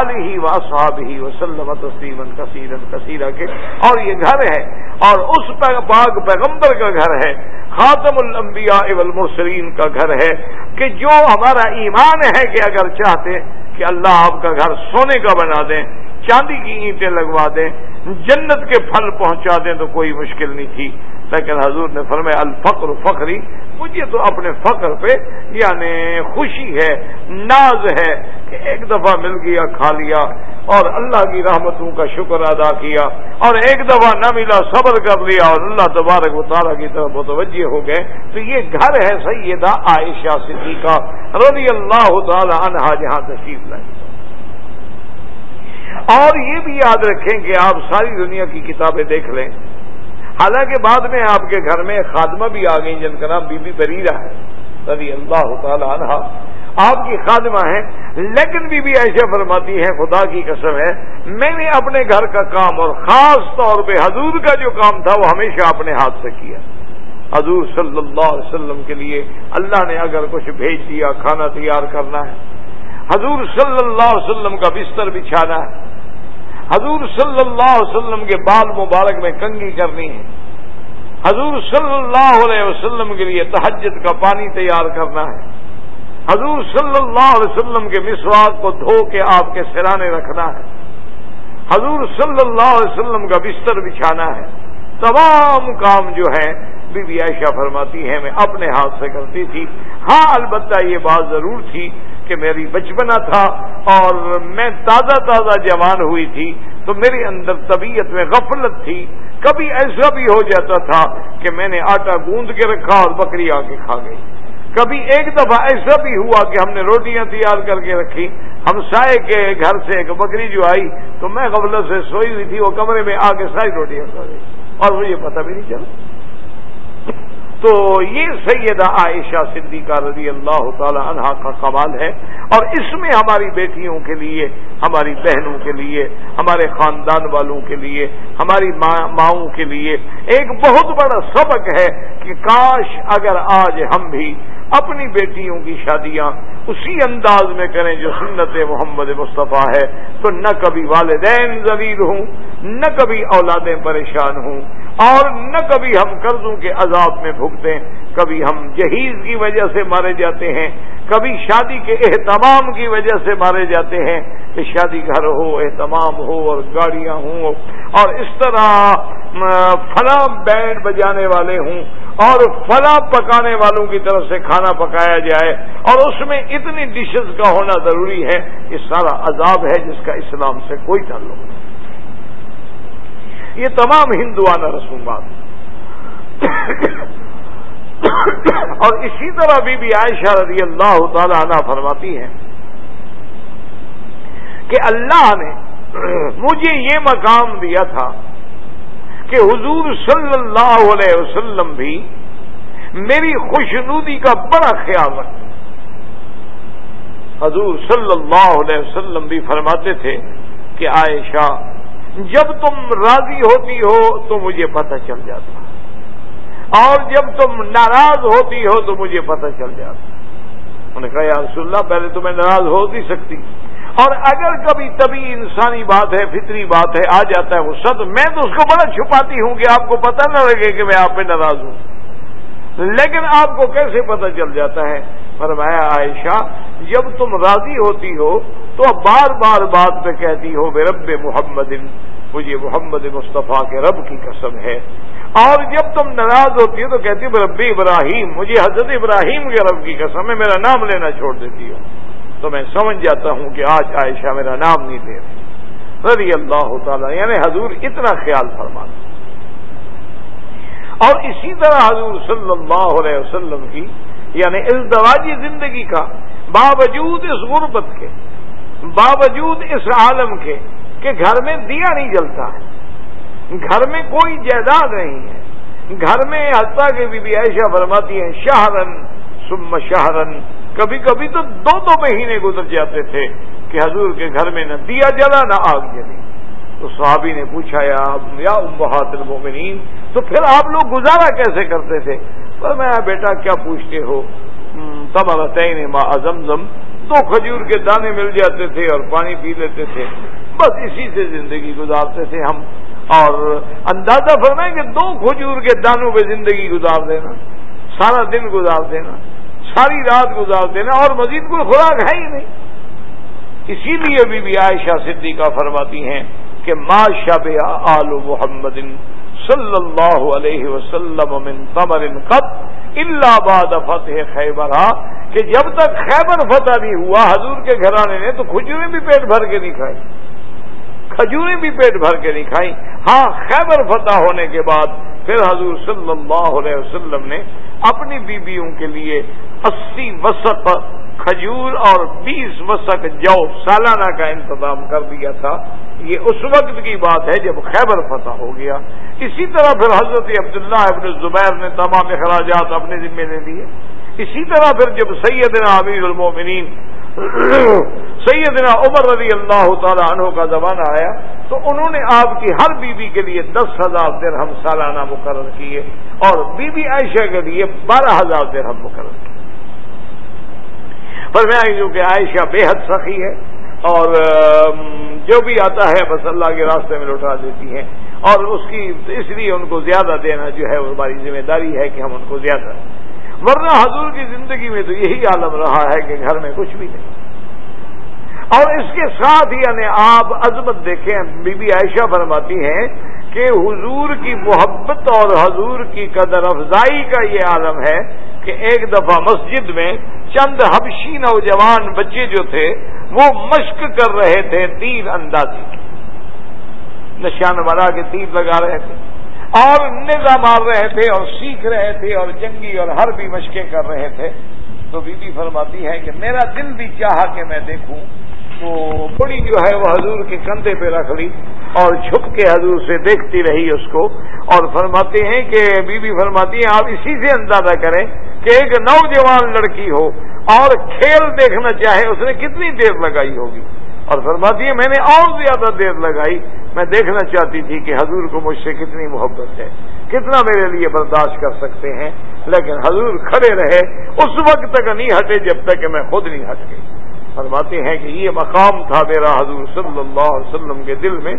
S2: علیہ و صحاب ہی وسلم تسلیم کثیر کثیرہ کے۔ اور یہ گھر ہے۔ اور اس پاک پیغمبر کا گھر ہے۔ خاتم الانبیاء والمرسلین کا گھر ہے۔ کہ جو ہمارا ایمان ہے کہ اگر چاہتے کہ اللہ آپ کا گھر سونے کا بنا دیں، چاندی کی اینٹیں لگوا دیں، جنت کے پھل پہنچا دیں تو کوئی مشکل نہیں تھی۔ لیکن حضور نے فرمایا، الفقر فخری مجھے تو اپنے فخر پہ یعنی خوشی ہے، ناز ہے کہ ایک دفعہ مل گیا، کھا لیا اور اللہ کی رحمتوں کا شکر ادا کیا اور ایک دفعہ نہ ملا، صبر کر لیا اور اللہ تبارک و تعالیٰ کی طرف متوجہ ہو گئے۔ تو یہ گھر ہے سیدہ عائشہ صدیقہ رضی اللہ تعالی عنہا، جہاں تشریف لائے۔ اور یہ بھی یاد رکھیں کہ آپ ساری دنیا کی کتابیں دیکھ لیں۔ حالانکہ بعد میں آپ کے گھر میں خادمہ بھی آ گئی جن کا نام بی بی بریرا ہے، رضی اللہ تعالی عنہ۔ آپ کی خادمہ ہیں، لیکن بی بی ایسا فرماتی ہے خدا کی قسم ہے، میں نے اپنے گھر کا کام اور خاص طور پہ حضور کا جو کام تھا، وہ ہمیشہ اپنے ہاتھ سے کیا۔ حضور صلی اللہ علیہ وسلم کے لیے اللہ نے اگر کچھ بھیج دیا، کھانا تیار کرنا ہے۔ حضور صلی اللہ علیہ وسلم کا بستر بچھانا ہے۔ حضور صلی اللہ علیہ وسلم کے بال مبارک میں کنگھی کرنی ہے۔ حضور صلی اللہ علیہ وسلم کے لیے تحجد کا پانی تیار کرنا ہے۔ حضور صلی اللہ علیہ وسلم کے مسواک کو دھو کے آپ کے سرانے رکھنا ہے۔ حضور صلی اللہ علیہ وسلم کا بستر بچھانا ہے۔ تمام کام جو ہے بی بی عائشہ فرماتی ہے میں اپنے ہاتھ سے کرتی تھی۔ ہاں البتہ یہ بات ضرور تھی کہ میری بچپنا تھا اور میں تازہ تازہ جوان ہوئی تھی تو میرے اندر طبیعت میں غفلت تھی۔ کبھی ایسا بھی ہو جاتا تھا کہ میں نے آٹا گوند کے رکھا اور بکری آ کے کھا گئی۔ کبھی ایک دفعہ ایسا بھی ہوا کہ ہم نے روٹیاں تیار کر کے رکھی۔ ہم سائے کے گھر سے ایک بکری جو آئی تو میں غفلت سے سوئی ہوئی تھی، وہ کمرے میں آ کے ساری روٹیاں کھا گئی۔ اور مجھے پتہ بھی نہیں چلا۔ تو یہ سیدہ عائشہ صدیقہ رضی اللہ تعالی عنہ کا سوال ہے اور اس میں ہماری بیٹیوں کے لیے، ہماری بہنوں کے لیے، ہمارے خاندان والوں کے لیے، ہماری ماؤں کے لیے ایک بہت بڑا سبق ہے کہ کاش اگر آج ہم بھی اپنی بیٹیوں کی شادیاں اسی انداز میں کریں جو سنت محمد مصطفیٰ ہے، تو نہ کبھی والدین ذلیل ہوں، نہ کبھی اولادیں پریشان ہوں، اور نہ کبھی ہم قرضوں کے عذاب میں بھگتے کبھی ہم جہیز کی وجہ سے مارے جاتے ہیں، کبھی شادی کے اہتمام کی وجہ سے مارے جاتے ہیں کہ شادی گھر ہو، اہتمام ہو اور گاڑیاں ہوں، اور اس طرح فلاں بینڈ بجانے والے ہوں اور فلاں پکانے والوں کی طرف سے کھانا پکایا جائے اور اس میں اتنی ڈشز کا ہونا ضروری ہے، یہ سارا عذاب ہے جس کا اسلام سے کوئی تعلق نہیں۔ یہ تمام ہندوانہ رسومات اور اسی طرح بی بی عائشہ رضی اللہ تعالی عنہ فرماتی ہے کہ اللہ نے مجھے یہ مقام دیا تھا کہ حضور صلی اللہ علیہ وسلم بھی میری خوشنودی کا بڑا خیال رکھتے حضور صلی اللہ علیہ وسلم بھی فرماتے تھے کہ عائشہ، جب تم راضی ہوتی ہو تو مجھے پتہ چل جاتا۔ اور جب تم ناراض ہوتی ہو تو مجھے پتہ چل جاتا۔ انہوں نے کہا، یا رسول اللہ، پہلے تو میں ناراض ہو نہیں سکتی۔ اور اگر کبھی تبھی انسانی بات ہے، فطری بات ہے، آ جاتا ہے وہ سب میں تو اس کو بڑا چھپاتی ہوں کہ آپ کو پتہ نہ لگے کہ میں آپ پہ ناراض ہوں۔ لیکن آپ کو کیسے پتہ چل جاتا ہے؟ فرمایا عائشہ، جب تم راضی ہوتی ہو تو اب بار بار بات پہ کہتی ہو، بے رب محمد، مجھے محمد مصطفیٰ کے رب کی قسم ہے۔ اور جب تم ناراض ہوتی ہو تو کہتی ہو رب ابراہیم، مجھے حضرت ابراہیم کے رب کی قسم ہے، میرا نام لینا چھوڑ دیتی ہو۔ تو میں سمجھ جاتا ہوں کہ آج عائشہ میرا نام نہیں لے رہی۔ رضی اللہ تعالیٰ یعنی حضور اتنا خیال فرما اور اسی طرح حضور صلی اللہ علیہ وسلم کی یعنی اس دواجی زندگی کا، باوجود اس غربت کے، باوجود اس عالم کے، کہ گھر میں دیا نہیں جلتا۔ ہے گھر میں کوئی جائیداد نہیں ہے۔ گھر میں حتیٰ کے بی بی عائشہ فرماتی ہیں، شہرن سم شہرن۔ کبھی کبھی تو دو دو مہینے گزر جاتے تھے کہ حضور کے گھر میں نہ دیا جلا نہ آگ جلی۔ تو صحابی نے پوچھا، یا یا امبہات المومنین تو پھر آپ لوگ گزارا کیسے کرتے تھے؟ پر میں بیٹا، کیا پوچھتے ہو؟ تب الطین ماں ازم دو کھجور کے دانے مل جاتے تھے اور پانی پی لیتے تھے۔ بس اسی سے زندگی گزارتے تھے ہم۔ اور اندازہ فرمائیں کہ دو کھجور کے دانوں پہ زندگی گزار دینا، سارا دن گزار دینا۔ ساری رات گزار دینا اور مزید کوئی خوراک ہے ہی نہیں۔ اسی لیے بی بی عائشہ صدیقہ فرماتی ہیں کہ ما شب آل محمد صلی اللہ علیہ وسلم من تمر قط اللہ باد فتح خیبر کہ جب تک خیبر فتح نہیں ہوا، حضور کے گھرانے نے تو کھجوریں بھی پیٹ بھر کے نہیں کھائی۔ کھجوریں بھی پیٹ بھر کے نہیں کھائی۔ ہاں خیبر فتح ہونے کے بعد پھر حضور صلی اللہ علیہ وسلم نے اپنی بیویوں کے لیے اسی وسط کھجور اور بیس وسق جو سالانہ کا انتظام کر دیا تھا۔ یہ اس وقت کی بات ہے جب خیبر فتح ہو گیا۔ اسی طرح پھر حضرت عبداللہ ابن زبیر نے تمام اخراجات اپنے ذمے لے لیے۔ اسی طرح پھر جب سیدنا امیر المومنین سیدنا عمر رضی اللہ تعالی عنہ کا زمانہ آیا تو انہوں نے آپ کی ہر بیوی کے لیے دس ہزار درہم سالانہ مقرر کیے اور بی بی عائشہ کے لیے بارہ ہزار درہم مقرر کیے۔ پر میں جو کہ عائشہ بے حد سخی ہے اور جو بھی آتا ہے بس اللہ کے راستے میں لوٹا دیتی ہیں اور اس کی، اس لیے ان کو زیادہ دینا جو ہے ہماری ذمہ داری ہے کہ ہم ان کو زیادہ ورنہ حضور کی زندگی میں تو یہی عالم رہا ہے کہ گھر میں کچھ بھی نہیں۔ اور اس کے ساتھ ہی یعنی آپ عظمت دیکھیں، بی بی عائشہ فرماتی ہیں کہ حضور کی محبت اور حضور کی قدر افزائی کا یہ عالم ہے کہ ایک دفعہ مسجد میں چند حبشی نوجوان بچے جو تھے، وہ مشق کر رہے تھے تیر اندازی کی۔ نشان بنا کے تیر لگا رہے تھے۔ اور نظا مار رہے تھے اور سیکھ رہے تھے اور جنگی اور ہر بھی مشقیں کر رہے تھے۔ تو بی بی فرماتی ہے کہ میرا دل بھی چاہا کہ میں دیکھوں۔ تو بڑی جو ہے وہ حضور کے کندھے پہ رکھ لی اور چھپ کے حضور سے دیکھتی رہی اس کو۔ اور فرماتے ہیں کہ بی بی فرماتی ہیں، آپ اسی سے اندازہ کریں کہ ایک نوجوان لڑکی ہو اور کھیل دیکھنا چاہے، اس نے کتنی دیر لگائی ہوگی؟ اور فرماتی ہے، میں نے اور زیادہ دیر لگائی۔ میں دیکھنا چاہتی تھی کہ حضور کو مجھ سے کتنی محبت ہے، کتنا میرے لیے برداشت کر سکتے ہیں۔ لیکن حضور کھڑے رہے، اس وقت تک نہیں ہٹے جب تک کہ میں خود نہیں ہٹ گئی۔ فرماتے ہیں کہ یہ مقام تھا میرا حضور صلی اللہ علیہ وسلم کے دل میں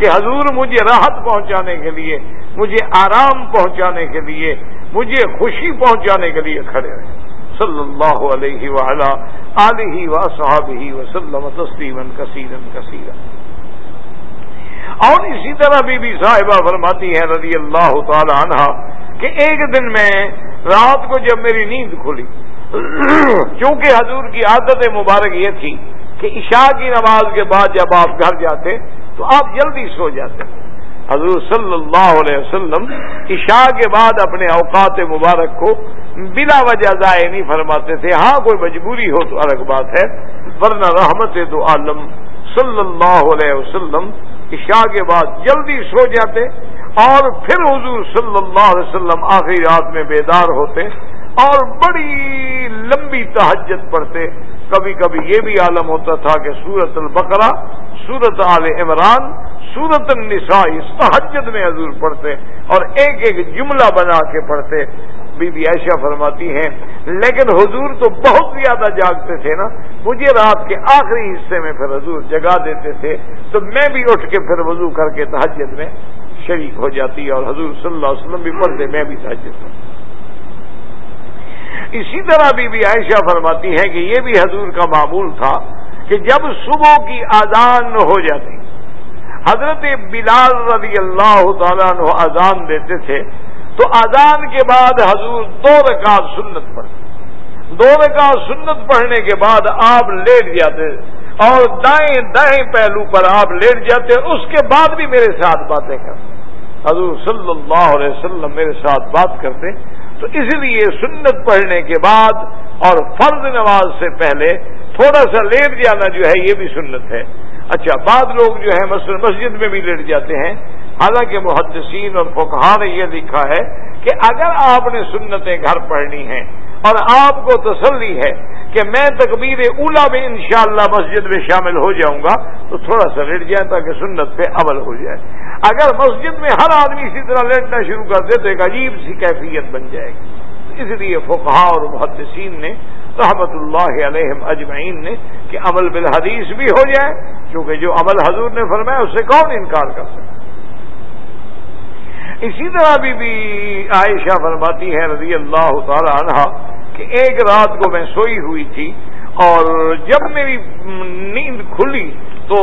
S2: کہ حضور مجھے راحت پہنچانے کے لیے، مجھے آرام پہنچانے کے لیے، مجھے خوشی پہنچانے کے لیے کھڑے رہے۔ صلی اللہ علیہ ولا علیہ و صحاب ہی وسلم تسلیم کثیر کثیر اور اسی طرح بی بی صاحبہ فرماتی ہیں رضی اللہ تعالی عنہ کہ ایک دن میں رات کو جب میری نیند کھلی چونکہ حضور کی عادت مبارک یہ تھی کہ عشاء کی نماز کے بعد جب آپ گھر جاتے تو آپ جلدی سو جاتے حضور صلی اللہ علیہ وسلم عشاء کے بعد اپنے اوقات مبارک کو بلا وجہ ضائع نہیں فرماتے تھے۔ ہاں کوئی مجبوری ہو تو الگ بات ہے، ورنہ رحمت دو عالم صلی اللہ علیہ وسلم عشاء کے بعد جلدی سو جاتے اور پھر حضور صلی اللہ علیہ وسلم آخری رات میں بیدار ہوتے اور بڑی لمبی تحجت پڑھتے کبھی کبھی یہ بھی عالم ہوتا تھا کہ سورت البقرہ، سورت عال عمران، سورت النساء اس تحجت میں حضور پڑھتے اور ایک ایک جملہ بنا کے پڑھتے۔ بی بی عائشہ فرماتی ہیں، لیکن حضور تو بہت زیادہ جاگتے تھے نا۔ مجھے رات کے آخری حصے میں پھر حضور جگا دیتے تھے، تو میں بھی اٹھ کے پھر وضو کر کے تحجت میں شریک ہو جاتی اور حضور صلی اللہ علیہ وسلم بھی پڑھتے، میں بھی تحجت ہوں اسی طرح بی بی عائشہ فرماتی ہے کہ یہ بھی حضور کا معمول تھا کہ جب صبح کی آزان ہو جاتی، حضرت بلال رضی اللہ تعالیٰ عنہ اذان دیتے تھے، تو اذان کے بعد حضور دو رکعت سنت پڑھتے دو رکعت سنت پڑھنے کے بعد آپ لیٹ جاتے اور دائیں دائیں پہلو پر آپ لیٹ جاتے، اس کے بعد بھی میرے ساتھ باتیں کرتے۔ حضور صلی اللہ علیہ وسلم میرے ساتھ بات کرتے تو اس لیے سنت پڑھنے کے بعد اور فرض نماز سے پہلے تھوڑا سا لیٹ جانا جو ہے یہ بھی سنت ہے۔ اچھا بعض لوگ جو ہے مسجد میں بھی لیٹ جاتے ہیں۔ حالانکہ محدثین اور فقہ نے یہ لکھا ہے کہ اگر آپ نے سنتیں گھر پڑھنی ہیں اور آپ کو تسلی ہے کہ میں تکبیر اولا میں انشاءاللہ مسجد میں شامل ہو جاؤں گا، تو تھوڑا سا لیٹ جائے تاکہ سنت پہ عمل ہو جائے۔ اگر مسجد میں ہر آدمی اسی طرح لیٹنا شروع کر دے تو ایک عجیب سی کیفیت بن جائے گی۔ اس لیے فقہ اور محدثین نے رحمت اللہ علیہ اجمعین نے کہ عمل بالحدیث بھی ہو جائے کیونکہ جو عمل حضور نے فرمایا اس سے کون انکار کر سکتا؟ اسی طرح بھی, بھی عائشہ فرماتی ہے رضی اللہ تعالی عنہ کہ ایک رات کو میں سوئی ہوئی تھی اور جب میری نیند کھلی تو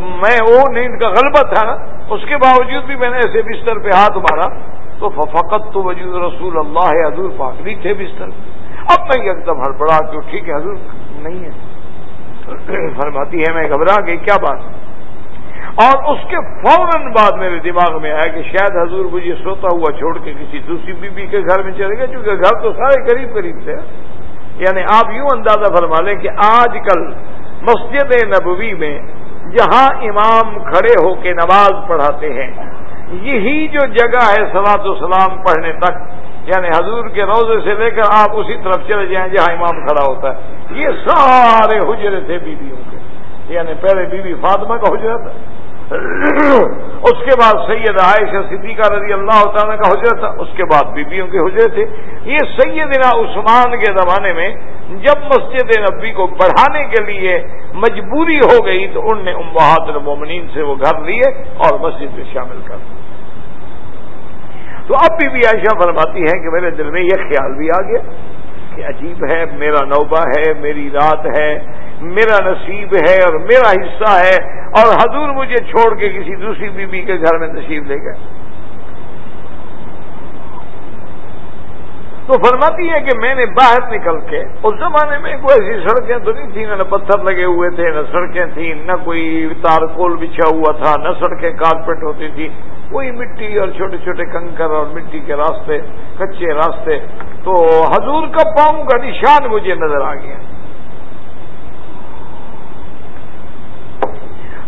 S2: میں وہ نیند کا غلبہ تھا، اس کے باوجود بھی میں نے ایسے بستر پہ ہاتھ مارا تو فقط تو وجود رسول اللہ حضور پاکری تھے بستر۔ اب میں ایک دم ہڑبڑا کیوں ٹھیک ہے، حضور نہیں ہے۔ فرماتی ہے، میں گھبرا گئی، کیا بات؟ اور اس کے فوراً بعد میرے دماغ میں آیا کہ شاید حضور مجھے سوتا ہوا چھوڑ کے کسی دوسری بیوی کے گھر میں چلے گئے کیونکہ گھر تو سارے قریب قریب تھے۔ یعنی آپ یوں اندازہ فرما لیں کہ آج کل مسجد نبوی میں جہاں امام کھڑے ہو کے نماز پڑھاتے ہیں، یہی جو جگہ ہے سلاط و سلام پڑھنے تک یعنی حضور کے روزے سے لے کر آپ اسی طرف چلے جائیں جہاں امام کھڑا ہوتا ہے، یہ سارے حجرے تھے بیویوں کے۔ یعنی پہلے بی بی فاطمہ کا حجرہ تھا۔ اس کے بعد سید عائشہ صدیقہ رضی اللہ تعالیٰ کا حجرت تھا، اس کے بعد بیویوں کے حجرے تھے۔ یہ سیدنا عثمان کے زمانے میں جب مسجد نبی کو بڑھانے کے لیے مجبوری ہو گئی تو ان نے امہات المومنین سے وہ گھر لیے اور مسجد میں شامل کر تو اب بھی بھی عائشہ فرماتی ہے کہ میرے دل میں یہ خیال بھی آ گیا کہ عجیب ہے، میرا نوبہ ہے، میری رات ہے میرا نصیب ہے اور میرا حصہ ہے اور حضور مجھے چھوڑ کے کسی دوسری بیوی کے گھر میں نصیب لے گئے۔ تو فرماتی ہے کہ میں نے باہر نکل کے، اس زمانے میں کوئی ایسی سڑکیں تو نہیں تھیں، نہ پتھر لگے ہوئے تھے، نہ سڑکیں تھیں، نہ کوئی تارکول بچھا ہوا تھا، نہ سڑکیں کارپیٹ ہوتی تھی وہی مٹی اور چھوٹے چھوٹے کنکر اور مٹی کے راستے، کچے راستے۔ تو حضور کا پاؤں کا نشان مجھے نظر آ گیا۔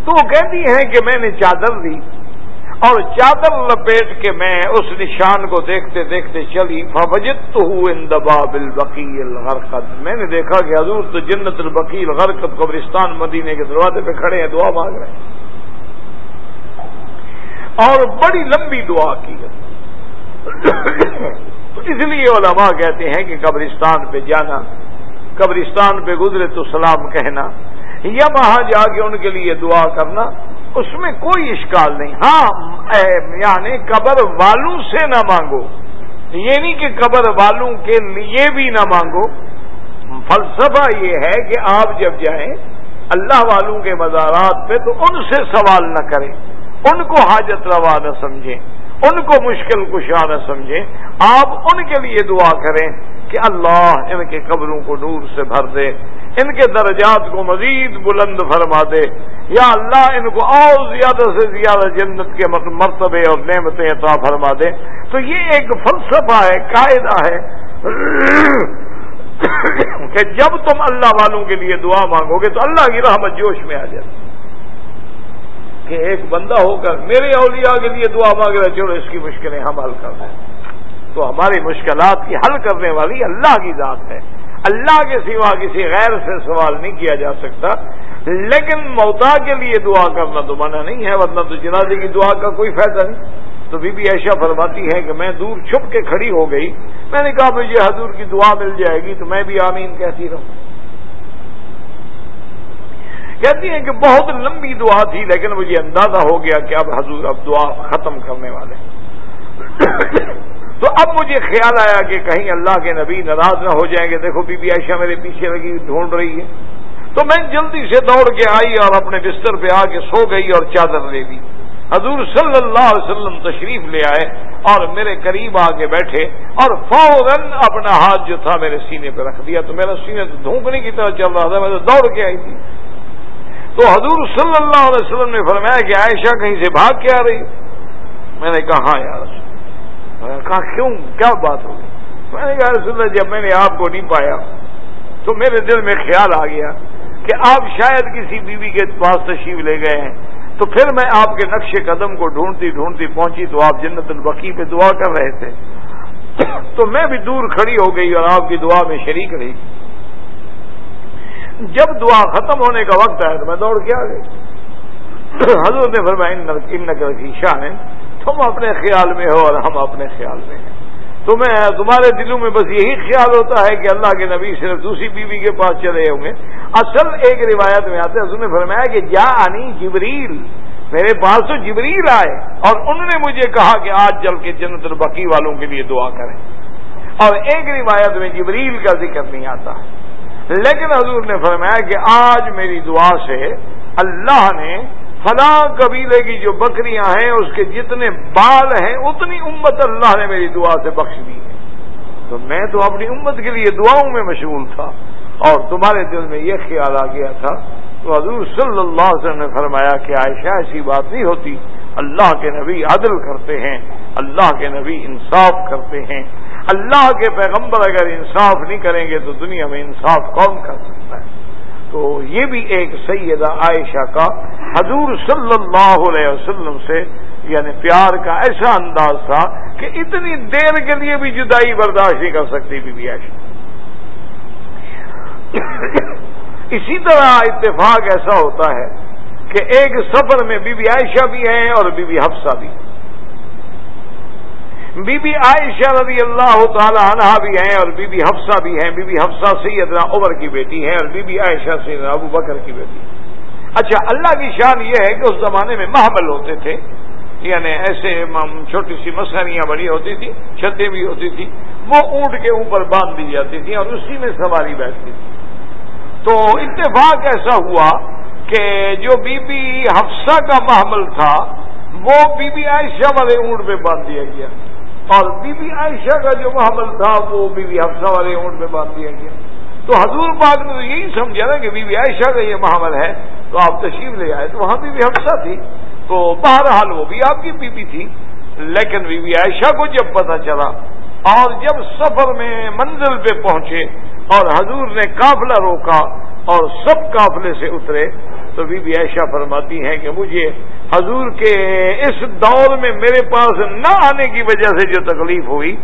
S2: تو وہ کہتی ہیں کہ میں نے چادر دی اور چادر لپیٹ کے میں اس نشان کو دیکھتے دیکھتے چلی۔ فوجت تو ہوں ان دبا بل حرکت میں نے دیکھا کہ حضور تو جنت البکیل حرکت قبرستان مدینے کے دروازے پہ کھڑے ہیں، دعا مانگ رہے ہیں۔ اور بڑی لمبی دعا کی اس لیے علماء کہتے ہیں کہ قبرستان پہ جانا، قبرستان پہ گزرے تو سلام کہنا۔ یا وہاں جا کے ان کے لیے دعا کرنا، اس میں کوئی اشکال نہیں۔ ہاں یعنی قبر والوں سے نہ مانگو۔ یہ نہیں کہ قبر والوں کے لیے بھی نہ مانگو۔ فلسفہ یہ ہے کہ آپ جب جائیں اللہ والوں کے مزارات پہ تو ان سے سوال نہ کریں۔ ان کو حاجت روا نہ سمجھیں۔ ان کو مشکل کشا نہ سمجھیں۔ آپ ان کے لیے دعا کریں۔ کہ اللہ ان کے قبروں کو نور سے بھر دے، ان کے درجات کو مزید بلند فرما دے۔ یا اللہ، ان کو اور زیادہ سے زیادہ جنت کے مرتبے اور نعمتیں عطا فرما دے۔ تو یہ ایک فلسفہ ہے، قاعدہ ہے۔ کہ جب تم اللہ والوں کے لیے دعا مانگو گے تو اللہ کی رحمت جوش میں آ جائے۔ کہ ایک بندہ ہو کر میرے اولیاء کے لیے دعا مانگ رہے چلو اس کی مشکلیں ہم حل کر دیں۔ تو ہماری مشکلات کی حل کرنے والی اللہ کی ذات ہے۔ اللہ کے سوا کسی غیر سے سوال نہیں کیا جا سکتا۔ لیکن موتا کے لیے دعا کرنا تو منع نہیں ہے، ورنہ تو جنازے کی دعا کا کوئی فائدہ نہیں۔ تو بی بی ایشا فرماتی ہے کہ میں دور چھپ کے کھڑی ہو گئی۔ میں نے کہا مجھے حضور کی دعا مل جائے گی تو میں بھی آمین کہتی رہوں۔ کہتی ہیں کہ بہت لمبی دعا تھی، لیکن مجھے اندازہ ہو گیا کہ اب حضور، اب دعا ختم کرنے والے تو اب مجھے خیال آیا کہ کہیں اللہ کے نبی ناراض نہ ہو جائیں گے۔ دیکھو، بی بی عائشہ میرے پیچھے لگی ڈھونڈ رہی ہے۔ تو میں جلدی سے دوڑ کے آئی اور اپنے بستر پہ آ کے سو گئی اور چادر لے لی۔ حضور صلی اللہ علیہ وسلم تشریف لے آئے اور میرے قریب آ کے بیٹھے اور فوراً اپنا ہاتھ جو تھا میرے سینے پہ رکھ دیا۔ تو میرا سینے تو دھونکنے کی طرح چل رہا تھا، میں تو دوڑ کے آئی تھی۔ تو حضور صلی اللہ علیہ وسلم نے فرمایا کہ عائشہ کہیں سے بھاگ کے آ رہی میں نے کہا ہاں یار کہا، کیوں؟ کیا بات ہوگی میں نے کہا، رسول اللہ، جب میں نے آپ کو نہیں پایا تو میرے دل میں خیال آ گیا کہ آپ شاید کسی بیوی کے پاس تشریف لے گئے ہیں۔ تو پھر میں آپ کے نقش قدم کو ڈھونڈتی ڈھونڈتی پہنچی تو آپ جنت البقی پہ دعا کر رہے تھے۔ تو میں بھی دور کھڑی ہو گئی اور آپ کی دعا میں شریک رہی۔ جب دعا ختم ہونے کا وقت آیا تو میں دوڑ کے آ گئی۔ حضرت نے فرمایا ان نگر کی شان۔ ہے تم اپنے خیال میں ہو اور ہم اپنے خیال میں ہیں۔ تمہیں تمہارے دلوں میں بس یہی خیال ہوتا ہے کہ اللہ کے نبی صرف دوسری بیوی کے پاس چلے ہوں گے۔ اصل ایک روایت میں آتے حضور نے فرمایا کہ جا آنی جبریل، میرے پاس تو جبریل آئے اور انہوں نے مجھے کہا کہ آج جل کے جنت البقی والوں کے لیے دعا کریں۔ اور ایک روایت میں جبریل کا ذکر نہیں آتا۔ لیکن حضور نے فرمایا کہ آج میری دعا سے اللہ نے فلاں قبیلے کی جو بکریاں ہیں، اس کے جتنے بال ہیں، اتنی امت اللہ نے میری دعا سے بخش دی۔ ہے تو میں تو اپنی امت کے لیے دعاؤں میں مشغول تھا۔ اور تمہارے دل میں یہ خیال آ گیا تھا۔ تو حضور صلی اللہ علیہ وسلم نے فرمایا کہ عائشہ، ایسی بات نہیں ہوتی۔ اللہ کے نبی عدل کرتے ہیں۔ اللہ کے نبی انصاف کرتے ہیں۔ اللہ کے پیغمبر اگر انصاف نہیں کریں گے تو دنیا میں انصاف کون کر سکتا ہے؟ تو یہ بھی ایک سیدہ عائشہ کا حضور صلی اللہ علیہ وسلم سے یعنی پیار کا ایسا انداز تھا کہ اتنی دیر کے لیے بھی جدائی برداشت نہیں کر سکتی بی بی عائشہ۔ اسی طرح اتفاق ایسا ہوتا ہے کہ ایک سفر میں بی بی عائشہ بھی ہیں اور بی بی حفصہ بھی۔ بی بی عائشہ رضی اللہ تعالی عنہ بھی ہیں اور بی بی حفصہ بھی ہیں۔ بی بی حفصہ سیدنا عمر کی بیٹی ہیں اور بی بی عائشہ سیدنا ابو بکر کی بیٹی۔ اچھا اللہ کی شان یہ ہے کہ اس زمانے میں محمل ہوتے تھے۔ یعنی ایسے چھوٹی سی مسریاں بڑی ہوتی تھی، چھتیں بھی ہوتی تھی۔ وہ اونٹ کے اوپر باندھ دی جاتی تھی اور اسی میں سواری بیٹھتی تھی۔ تو اتفاق ایسا ہوا کہ جو بی بی حفصہ کا محمل تھا، وہ بی بی عائشہ والے اونٹ پہ باندھ دیا گیا۔ اور بی بی عائشہ کا جو محمل تھا وہ بی بی حفصہ والے اونٹ پہ باندھ دیا گیا۔ تو حضور پاک نے تو یہی سمجھا نا کہ بی بی عائشہ کا یہ محمل ہے، تو آپ تشریف لے آئے، تو وہاں بی بی حفصہ تھی۔ تو بہرحال وہ بھی آپ کی بی بی تھی، لیکن بی بی عائشہ کو جب پتہ چلا اور جب سفر میں منزل پہ پہنچے اور حضور نے قافلہ روکا اور سب قافلے سے اترے تو بی بی عائشہ فرماتی ہیں کہ مجھے حضور کے اس دور میں میرے پاس نہ آنے کی وجہ سے جو تکلیف ہوئی،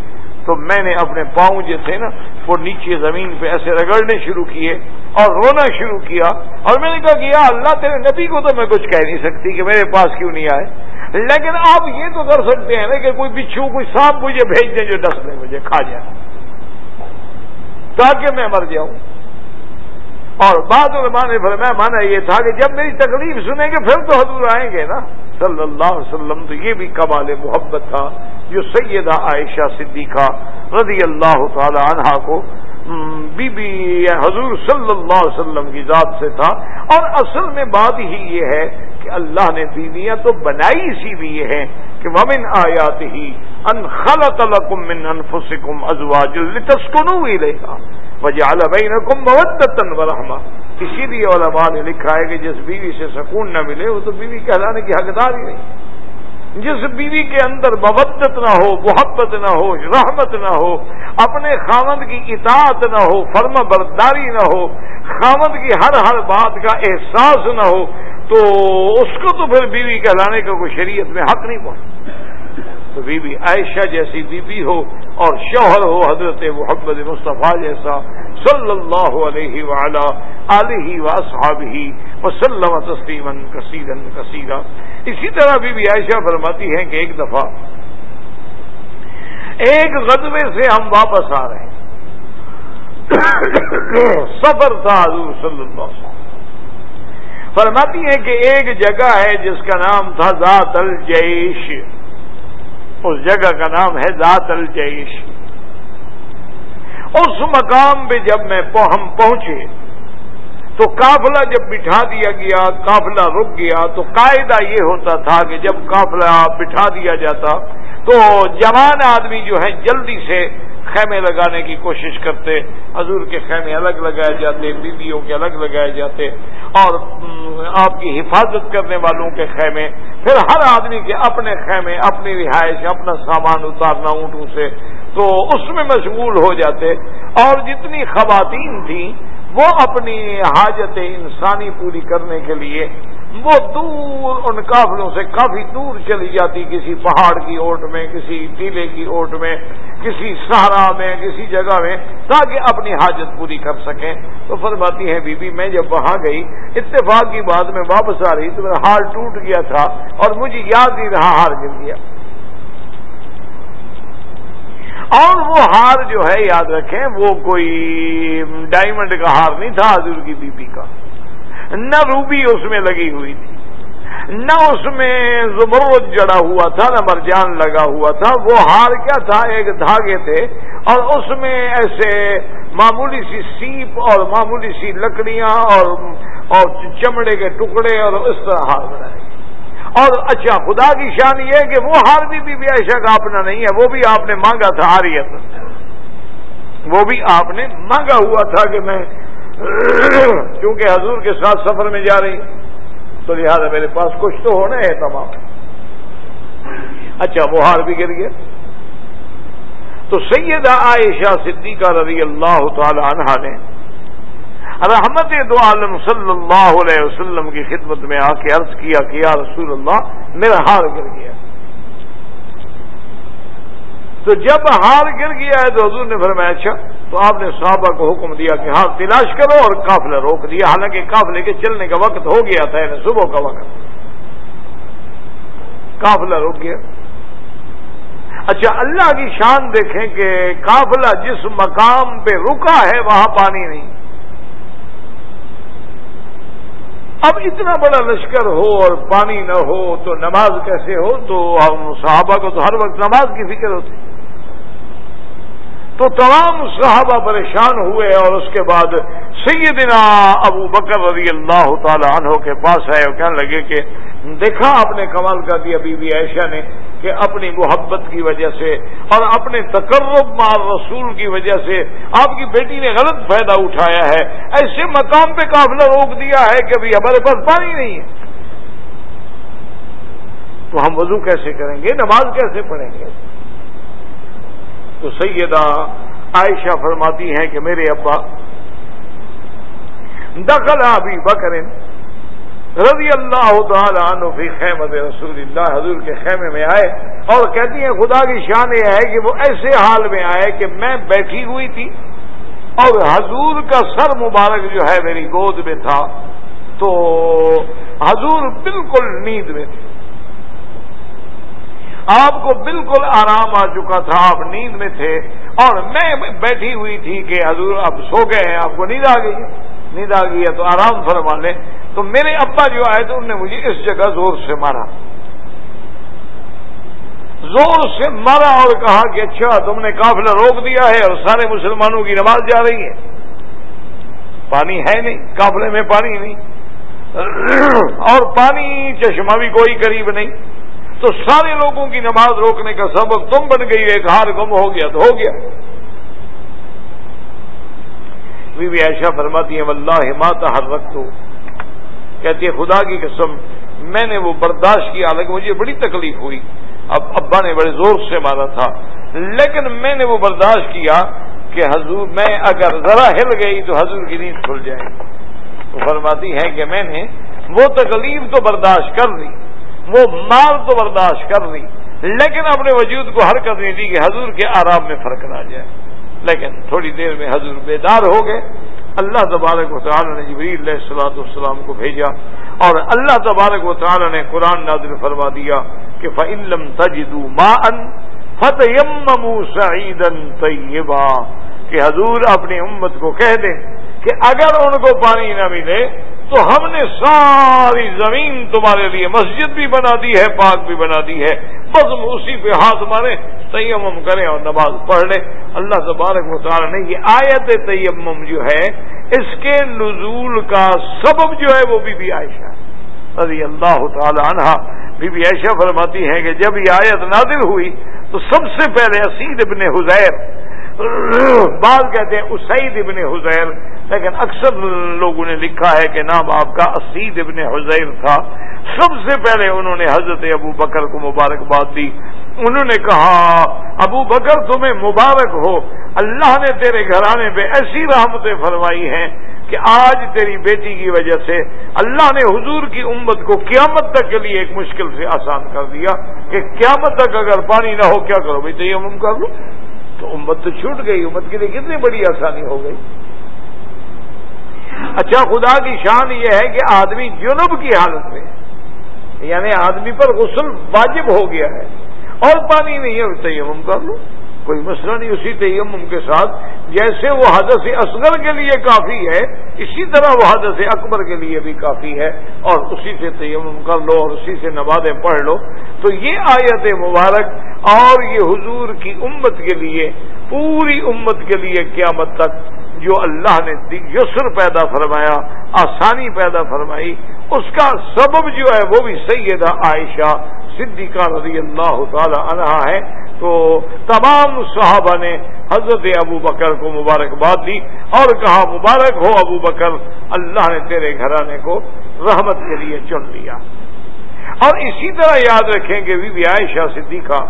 S2: تو میں نے اپنے پاؤں جو تھے نا، وہ نیچے زمین پہ ایسے رگڑنے شروع کیے اور رونا شروع کیا اور میں نے کہا کہ یا اللہ، تیرے نبی کو تو میں کچھ کہہ نہیں سکتی کہ میرے پاس کیوں نہیں آئے۔ لیکن آپ یہ تو کر سکتے ہیں نا کہ کوئی بچھو، کوئی سانپ مجھے بھیج دیں جو ڈس لیں مجھے کھا جائے۔ تاکہ میں مر جاؤں۔ اور بعض علماء نے فرمایا مانا یہ تھا کہ جب میری تکلیف سنیں گے پھر تو حضور آئیں گے نا۔ صلی اللہ علیہ وسلم تو یہ بھی کمال محبت تھا جو سیدہ عائشہ صدیقہ رضی اللہ تعالی عنہا کو بی بی حضور صلی اللہ علیہ وسلم کی ذات سے تھا۔ اور اصل میں بات ہی یہ ہے کہ اللہ نے بیویاں تو بنائی اسی لیے ہیں کہ ومن آیات ہی ان خلط لکم من انفسکم ازواج لتسکنو الیہا وجعل بینکم مودتا ورحمہ اسی لیے علماء نے لکھا ہے کہ جس بیوی سے سکون نہ ملے، وہ تو بیوی کہلانے کی حقدار ہی نہیں۔ جس بیوی کے اندر مبدت نہ ہو، محبت نہ ہو، رحمت نہ ہو، اپنے خامد کی اطاعت نہ ہو فرم برداری نہ ہو خامد کی ہر ہر بات کا احساس نہ ہو، تو اس کو تو پھر بیوی کہلانے کا کوئی شریعت میں حق نہیں پہنچ تو بی بی عائشہ جیسی بی بی ہو اور شوہر ہو حضرت محمد مصطفیٰ جیسا صلی اللہ علیہ وعلا علیہ و صحاب ہی وسلم تسلیم کثیر کثیرہ اسی طرح بی بی عائشہ فرماتی ہیں کہ ایک دفعہ ایک غدبے سے ہم واپس آ رہے ہیں۔ سفر تھا حضور صلی اللہ علیہ وسلم۔ فرماتی ہیں کہ ایک جگہ ہے جس کا نام تھا ذات الجیش۔ اس جگہ کا نام ہے ذات الجیش۔ اس مقام پہ جب میں ہم پہنچے، تو قافلہ جب بٹھا دیا گیا، قافلہ رک گیا، تو قاعدہ یہ ہوتا تھا کہ جب قافلہ بٹھا دیا جاتا، تو جوان آدمی جو ہے جلدی سے خیمے لگانے کی کوشش کرتے، حضور کے خیمے الگ لگائے جاتے، بیویوں کے الگ لگائے جاتے، اور آپ کی حفاظت کرنے والوں کے خیمے پھر ہر آدمی کے اپنے خیمے، اپنی رہائش، اپنا سامان اتارنا اونٹوں سے تو اس میں مشغول ہو جاتے اور جتنی خواتین تھیں وہ اپنی حاجت انسانی پوری کرنے کے لیے وہ دور ان کافلوں سے کافی دور چلی جاتی کسی پہاڑ کی اوٹ میں، کسی ٹیلے کی اوٹ میں کسی سہارا میں، کسی جگہ میں، تاکہ اپنی حاجت پوری کر سکیں۔ تو فرماتی ہیں، بی بی، میں جب وہاں گئی، اتفاق کی بعد میں واپس آ رہی، تو میرا ہار ٹوٹ گیا تھا اور مجھے یاد نہیں رہا ہار گر گیا۔ اور وہ ہار جو ہے، یاد رکھیں، وہ کوئی ڈائمنڈ کا ہار نہیں تھا، حضور کی بی بی کا۔ نہ روبی اس میں لگی ہوئی تھی۔ نہ اس میں زمرد جڑا ہوا تھا، نہ مرجان لگا ہوا تھا، وہ ہار کیا تھا، ایک دھاگے تھے۔ اور اس میں ایسے معمولی سی سیپ اور معمولی سی لکڑیاں اور اور چمڑے کے ٹکڑے اور اس طرح ہار بنائے۔ اور اچھا خدا کی شان یہ ہے کہ وہ ہار بھی بی بی عائشہ کا اپنا نہیں ہے، وہ بھی آپ نے مانگا تھا آریت وہ بھی آپ نے مانگا ہوا تھا کہ میں کیونکہ حضور کے ساتھ سفر میں جا رہی۔ تو لہٰذا میرے پاس کچھ تو ہونا ہے تمام۔ اچھا وہ ہار بھی گر گیا۔ تو سیدہ عائشہ صدیقہ رضی اللہ تعالی عنہ نے رحمت دو عالم صلی اللہ علیہ وسلم کی خدمت میں آ کے عرض کیا کہ یا رسول اللہ، میرا ہار گر گیا۔ تو جب ہار گر گیا ہے تو حضور نے فرمایا اچھا تو آپ نے صحابہ کو حکم دیا کہ ہار تلاش کرو اور قافلہ روک دیا۔ حالانکہ قافلے کے چلنے کا وقت ہو گیا تھا یعنی صبح کا وقت۔ قافلہ روک گیا۔ اچھا اللہ کی شان دیکھیں کہ قافلہ جس مقام پہ رکا ہے، وہاں پانی نہیں۔ اب اتنا بڑا لشکر ہو اور پانی نہ ہو تو نماز کیسے ہو؟ تو ہم صحابہ کو تو ہر وقت نماز کی فکر ہوتی۔ تو تمام صحابہ پریشان ہوئے اور اس کے بعد سیدنا ابو بکر رضی اللہ تعالی عنہ کے پاس آئے اور کہنے لگے کہ دیکھا آپ نے کمال کر دیا بی بی عائشہ نے کہ اپنی محبت کی وجہ سے اور اپنے تقرب مار رسول کی وجہ سے آپ کی بیٹی نے غلط فائدہ اٹھایا ہے، ایسے مقام پہ قافلہ روک دیا ہے کہ ابھی ہمارے پاس پانی نہیں ہے۔ تو ہم وضو کیسے کریں گے؟ نماز کیسے پڑھیں گے؟ تو سیدہ عائشہ فرماتی ہیں کہ میرے ابا دخل ابھی بکرن رضی اللہ تعالیٰ عنہ فی خیمت رسول اللہ، حضور کے خیمے میں آئے اور کہتی ہیں خدا کی شان یہ ہے کہ وہ ایسے حال میں آئے کہ میں بیٹھی ہوئی تھی اور حضور کا سر مبارک جو ہے میری گود میں تھا تو حضور بالکل نیند میں تھے۔ آپ کو بالکل آرام آ چکا تھا، آپ نیند میں تھے اور میں بیٹھی ہوئی تھی کہ حضور اب سو گئے ہیں، آپ کو نیند آ گئی نیند آ گئی ہے تو آرام فرما لیں۔ تو میرے ابا جو آئے تھے انہوں نے مجھے اس جگہ زور سے مارا۔ زور سے مارا اور کہا کہ اچھا تم نے قافلہ روک دیا ہے اور سارے مسلمانوں کی نماز جا رہی ہے۔ پانی ہے نہیں، قافلے میں پانی نہیں۔ اور پانی چشمہ بھی کوئی قریب نہیں۔ تو سارے لوگوں کی نماز روکنے کا سبب تم بن گئی ایک ہار گم ہو گیا تو ہو گیا۔ بی بی ایشا فرماتی ہے واللہ ماتا ہر رکھ کہتی ہے، خدا کی قسم، میں نے وہ برداشت کیا حالانکہ مجھے بڑی تکلیف ہوئی۔ اب ابا نے بڑے زور سے مارا تھا۔ لیکن میں نے وہ برداشت کیا کہ حضور، میں اگر ذرا ہل گئی تو حضور کی نیند کھل جائے وہ فرماتی ہے کہ میں نے وہ تکلیف تو برداشت کر لی۔ وہ مار تو برداشت کر لی لیکن اپنے وجود کو حرکت نہیں دی کہ حضور کے آرام میں فرق نہ جائے۔ لیکن تھوڑی دیر میں حضور بیدار ہو گئے۔ اللہ تبارک و تعالی نے جبریل علیہ السلاۃ السلام کو بھیجا اور اللہ تبارک و تعالی نے قرآن نازل فرما دیا کہ فعلم تجدو ما ان فتح سعیدن طیبا کہ حضور اپنی امت کو کہہ دیں کہ اگر ان کو پانی نہ ملے تو ہم نے ساری زمین تمہارے لیے مسجد بھی بنا دی ہے، پاک بھی بنا دی ہے۔ بس اسی پہ ہاتھ مارے، تیمم کریں اور نماز پڑھ لیں۔ اللہ تبارک مطالعہ نے یہ آیت تیمم جو ہے، اس کے نزول کا سبب جو ہے وہ بی بی عائشہ رضی اللہ تعالی عنہ، بی بی عائشہ فرماتی ہیں کہ جب یہ آیت نادل ہوئی، تو سب سے پہلے اسید ابن حزیر۔ بعض کہتے ہیں اسعید ابن حزیر لیکن اکثر لوگوں نے لکھا ہے کہ نام آپ کا اسید ابن حزیر تھا۔ سب سے پہلے انہوں نے حضرت ابو بکر کو مبارکباد دی۔ انہوں نے کہا، ابو بکر تمہیں مبارک ہو۔ اللہ نے تیرے گھرانے پہ ایسی رحمتیں فرمائی ہیں کہ آج تیری بیٹی کی وجہ سے اللہ نے حضور کی امت کو قیامت تک کے لیے ایک مشکل سے آسان کر دیا کہ قیامت تک اگر پانی نہ ہو، کیا کرو بھائی تو یہ کر لو؟ تو امت تو چھوٹ گئی، امت کے لیے کتنی بڑی آسانی ہو گئی۔ اچھا خدا کی شان یہ ہے کہ آدمی جنوب کی حالت میں یعنی آدمی پر غسل واجب ہو گیا ہے۔ اور پانی نہیں ہے، تیمم کر لو۔ کوئی مسئلہ نہیں، اسی تیمم کے ساتھ۔ جیسے وہ حدث اصغر کے لیے کافی ہے، اسی طرح وہ حدث اکبر کے لیے بھی کافی ہے۔ اور اسی سے تیمم کر لو اور اسی سے نمازیں پڑھ لو۔ تو یہ آیت مبارک اور یہ حضور کی امت کے لیے، پوری امت کے لیے قیامت تک جو اللہ نے یسر پیدا فرمایا، آسانی پیدا فرمائی، اس کا سبب جو ہے وہ بھی سیدہ عائشہ صدیقہ رضی اللہ تعالی عنہ ہے۔ تو تمام صحابہ نے حضرت ابو بکر کو مبارکباد دی اور کہا، مبارک ہو ابو بکر، اللہ نے تیرے گھرانے کو رحمت کے لیے چن لیا۔ اور اسی طرح یاد رکھیں کہ بی بی عائشہ صدیقہ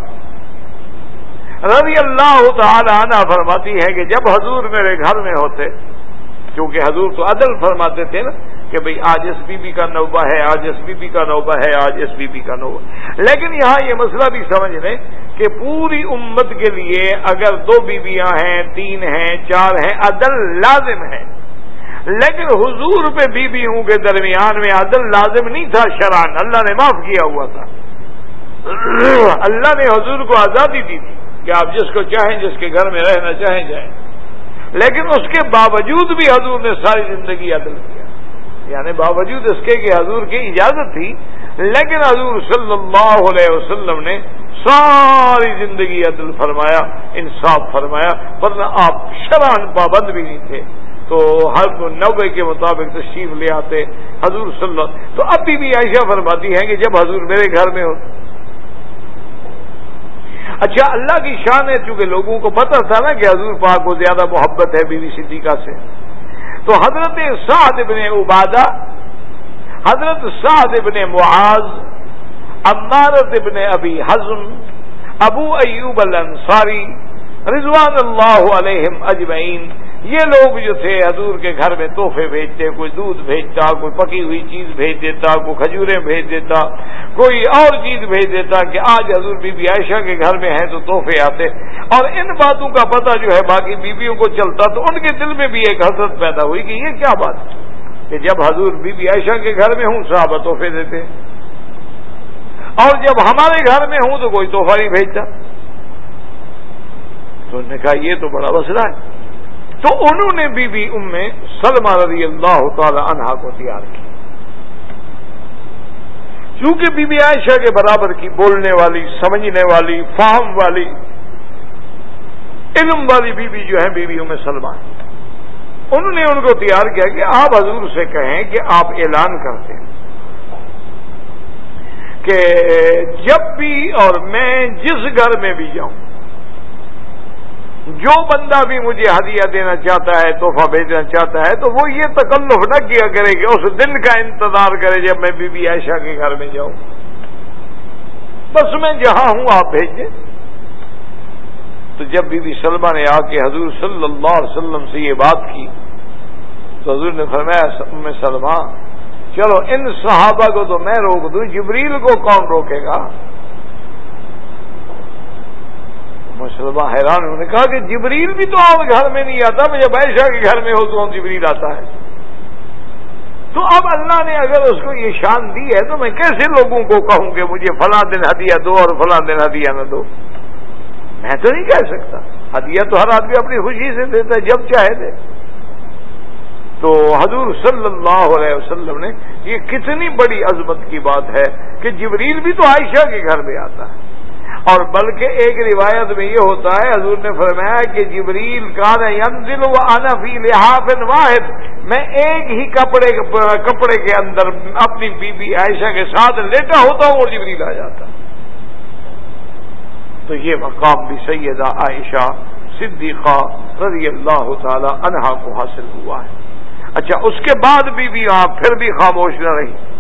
S2: رضی اللہ تعالی عنہ فرماتی ہے کہ جب حضور میرے گھر میں ہوتے کیونکہ حضور تو عدل فرماتے تھے نا کہ بھئی آج اس بی بی کا نوبہ ہے، آج اس بی بی کا نوبہ ہے، آج اس بی بی کا نوبہ۔ لیکن یہاں یہ مسئلہ بھی سمجھ لیں کہ پوری امت کے لیے اگر دو بیویاں ہیں، تین ہیں، چار ہیں، عدل لازم ہے۔ لیکن حضور پہ بیویوں کے درمیان میں عدل لازم نہیں تھا شران اللہ نے معاف کیا ہوا تھا۔ اللہ نے حضور کو آزادی دی تھی۔ کہ آپ جس کو چاہیں جس کے گھر میں رہنا چاہیں جائیں۔ لیکن اس کے باوجود بھی حضور نے ساری زندگی عدل کیا۔ یعنی باوجود اس کے کہ حضور کی اجازت تھی، لیکن حضور صلی اللہ علیہ وسلم نے ساری زندگی عدل فرمایا، انصاف فرمایا، ورنہ آپ شران پابند بھی نہیں تھے۔ تو ہر نوے کے مطابق تشریف لے آتے۔ حضور صلی اللہ تو ابھی بھی عائشہ فرماتی ہیں کہ جب حضور میرے گھر میں ہوتے اچھا اللہ کی شان ہے، چونکہ لوگوں کو پتہ تھا نا کہ حضور پاک کو زیادہ محبت ہے بیوی صدیقہ سے۔ تو حضرت سعد ابن عبادہ، حضرت سعد ابن معاذ عمارت ابن ابی حزم، ابو ایوب الانصاری رضوان اللہ علیہم اجمعین۔ یہ لوگ جو تھے حضور کے گھر میں تحفے بھیجتے، کوئی دودھ بھیجتا، کوئی پکی ہوئی چیز بھیج دیتا، کوئی کھجوریں بھیج دیتا، کوئی اور چیز بھیج دیتا کہ آج حضور بی بی عائشہ کے گھر میں ہیں تو تحفے آتے۔ اور ان باتوں کا پتہ جو ہے باقی بیویوں کو چلتا تو ان کے دل میں بھی ایک حسرت پیدا ہوئی کہ یہ کیا بات کہ جب حضور بی بی عائشہ کے گھر میں ہوں، صحابہ تحفے دیتے۔ اور جب ہمارے گھر میں ہوں تو کوئی تحفہ نہیں بھیجتا۔ تو نے کہا، یہ تو بڑا مسئلہ ہے۔ تو انہوں نے بی بی ام سلمہ رضی اللہ تعالی عنہا کو تیار کی چونکہ بی بی عائشہ کے برابر کی بولنے والی، سمجھنے والی فام والی، علم والی بی بی جو ہے بی بی ام سلمہ۔ انہوں نے ان کو تیار کیا کہ آپ حضور سے کہیں کہ آپ اعلان کرتے ہیں کہ جب بھی اور میں جس گھر میں بھی جاؤں جو بندہ بھی مجھے ہدیہ دینا چاہتا ہے، تحفہ بھیجنا چاہتا ہے، تو وہ یہ تکلف نہ کیا کرے کہ اس دن کا انتظار کرے جب میں بی بی عائشہ کے گھر میں جاؤں۔ بس میں جہاں ہوں، آپ بھیج دیں تو جب بی بی سلمہ نے آ کے حضور صلی اللہ علیہ وسلم سے یہ بات کی، تو حضور نے فرمایا میں سلمہ، چلو ان صحابہ کو تو میں روک دوں، جبریل کو کون روکے گا؟ مسلمہ حیران انہوں نے کہا کہ جبریل بھی تو آپ گھر میں نہیں آتا میں جب عائشہ کے گھر میں ہو تو جبریل آتا ہے۔ تو اب اللہ نے اگر اس کو یہ شان دی ہے تو میں کیسے لوگوں کو کہوں کہ مجھے فلاں دن ہدیہ دو اور فلاں دن ہدیہ نہ دو؟ میں تو نہیں کہہ سکتا۔ ہدیہ تو ہر آدمی اپنی خوشی سے دیتا ہے، جب چاہے دے۔ تو حضور صلی اللہ علیہ وسلم نے، یہ کتنی بڑی عظمت کی بات ہے کہ جبریل بھی تو عائشہ کے گھر میں آتا ہے۔ اور بلکہ ایک روایت میں یہ ہوتا ہے، حضور نے فرمایا کہ جبریل کان ینزل و انفی لحاف واحد۔ میں ایک ہی کپڑے کپڑے کے اندر اپنی بی بی عائشہ کے ساتھ لیٹا ہوتا ہوں اور جبریل آ جاتا۔ تو یہ مقام بھی سیدہ عائشہ صدیقہ رضی اللہ تعالی عنہا کو حاصل ہوا ہے۔ اچھا اس کے بعد بی بی آپ پھر بھی خاموش نہ رہی۔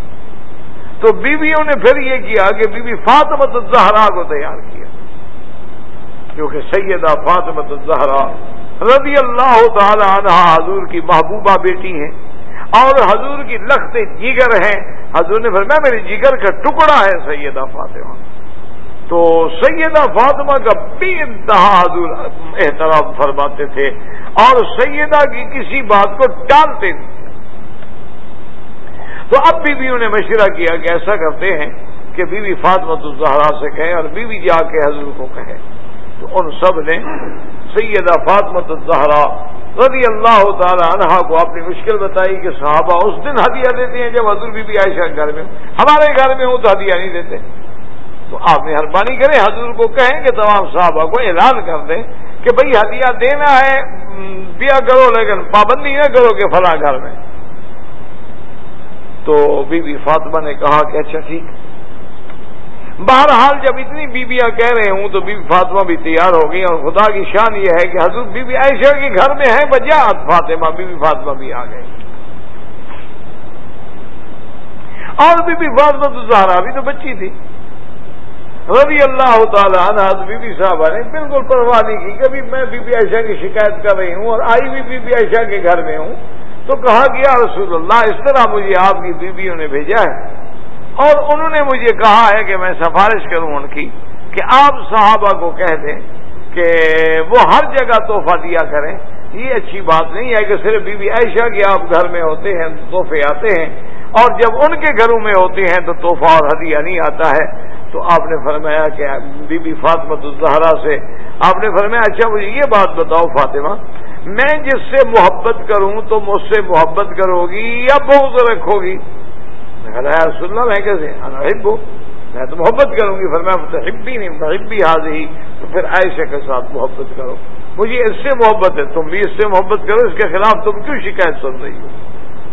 S2: تو بیویوں نے پھر یہ کیا کہ بی بی فاطمت الزہرا کو تیار کیا۔ کیونکہ سیدہ فاطمت الزہرا رضی اللہ تعالی عنہ حضور کی محبوبہ بیٹی ہیں اور حضور کی لخت جگر ہیں۔ حضور نے فرمایا میری جگر کا ٹکڑا ہے سیدہ فاطمہ۔ تو سیدہ فاطمہ کا بھی انتہا حضور احترام فرماتے تھے اور سیدہ کی کسی بات کو ٹالتے تھے تو اب بیویوں نے مشورہ کیا کہ ایسا کرتے ہیں کہ بیوی فاطمت الزہرا سے کہے اور بیوی جا کے حضور کو کہے۔ تو ان سب نے سیدہ فاطمت الزہرا رضی اللہ تعالی عنہا کو اپنی مشکل بتائی کہ صحابہ اس دن ہدیہ دیتے ہیں جب حضور بی بی عائشہ گھر میں۔ ہمارے گھر میں ہوں تو ہدیہ نہیں دیتے۔ تو آپ مہربانی کریں حضور کو کہیں کہ تمام صحابہ کو اعلان کر دیں کہ بھئی ہدیہ دینا ہے دیا کرو، لیکن پابندی نہ کرو کہ فلاں گھر میں۔ تو بی بی فاطمہ نے کہا کہ اچھا ٹھیک۔ بہرحال جب اتنی بیویاں کہہ رہے ہوں تو بی بی فاطمہ بھی تیار ہو گئی اور خدا کی شان یہ ہے کہ حضرت بی بی عائشہ کے گھر میں ہے بجا فاطمہ بی بی فاطمہ بھی آ گئے۔ اور بی بی فاطمہ تو زہرا بھی تو بچی تھی۔ رضی اللہ تعالیٰ عنہ بی بی صاحبہ نے بالکل پرواہ نہیں کی کبھی میں بی بی عائشہ کی شکایت کر رہی ہوں اور آئی بھی بی بی عائشہ کے گھر میں ہوں۔ تو کہا گیا رسول اللہ، اس طرح مجھے آپ کی بیویوں نے بھیجا ہے۔ اور انہوں نے مجھے کہا ہے کہ میں سفارش کروں ان کی کہ آپ صحابہ کو کہہ دیں کہ وہ ہر جگہ تحفہ دیا کریں۔ یہ اچھی بات نہیں ہے کہ صرف بی بی عائشہ کے آپ گھر میں ہوتے ہیں، تحفے آتے ہیں۔ اور جب ان کے گھروں میں ہوتے ہیں تو تحفہ اور ہدیہ نہیں آتا ہے۔ تو آپ نے فرمایا کہ بی بی فاطمت الزہرا سے آپ نے فرمایا اچھا مجھے یہ بات بتاؤ فاطمہ میں جس سے محبت کروں تو مجھ سے محبت کرو گی یا بہت رکھو گی؟ رسول اللہ، میں کیسے؟ ہبو میں تو محبت کروں گی۔ پھر میں متحبی نہیں محبی حاضری۔ تو پھر عائشہ کے ساتھ محبت کرو۔ مجھے اس سے محبت ہے، تم بھی اس سے محبت کرو، اس کے خلاف تم کیوں شکایت سن رہی ہو؟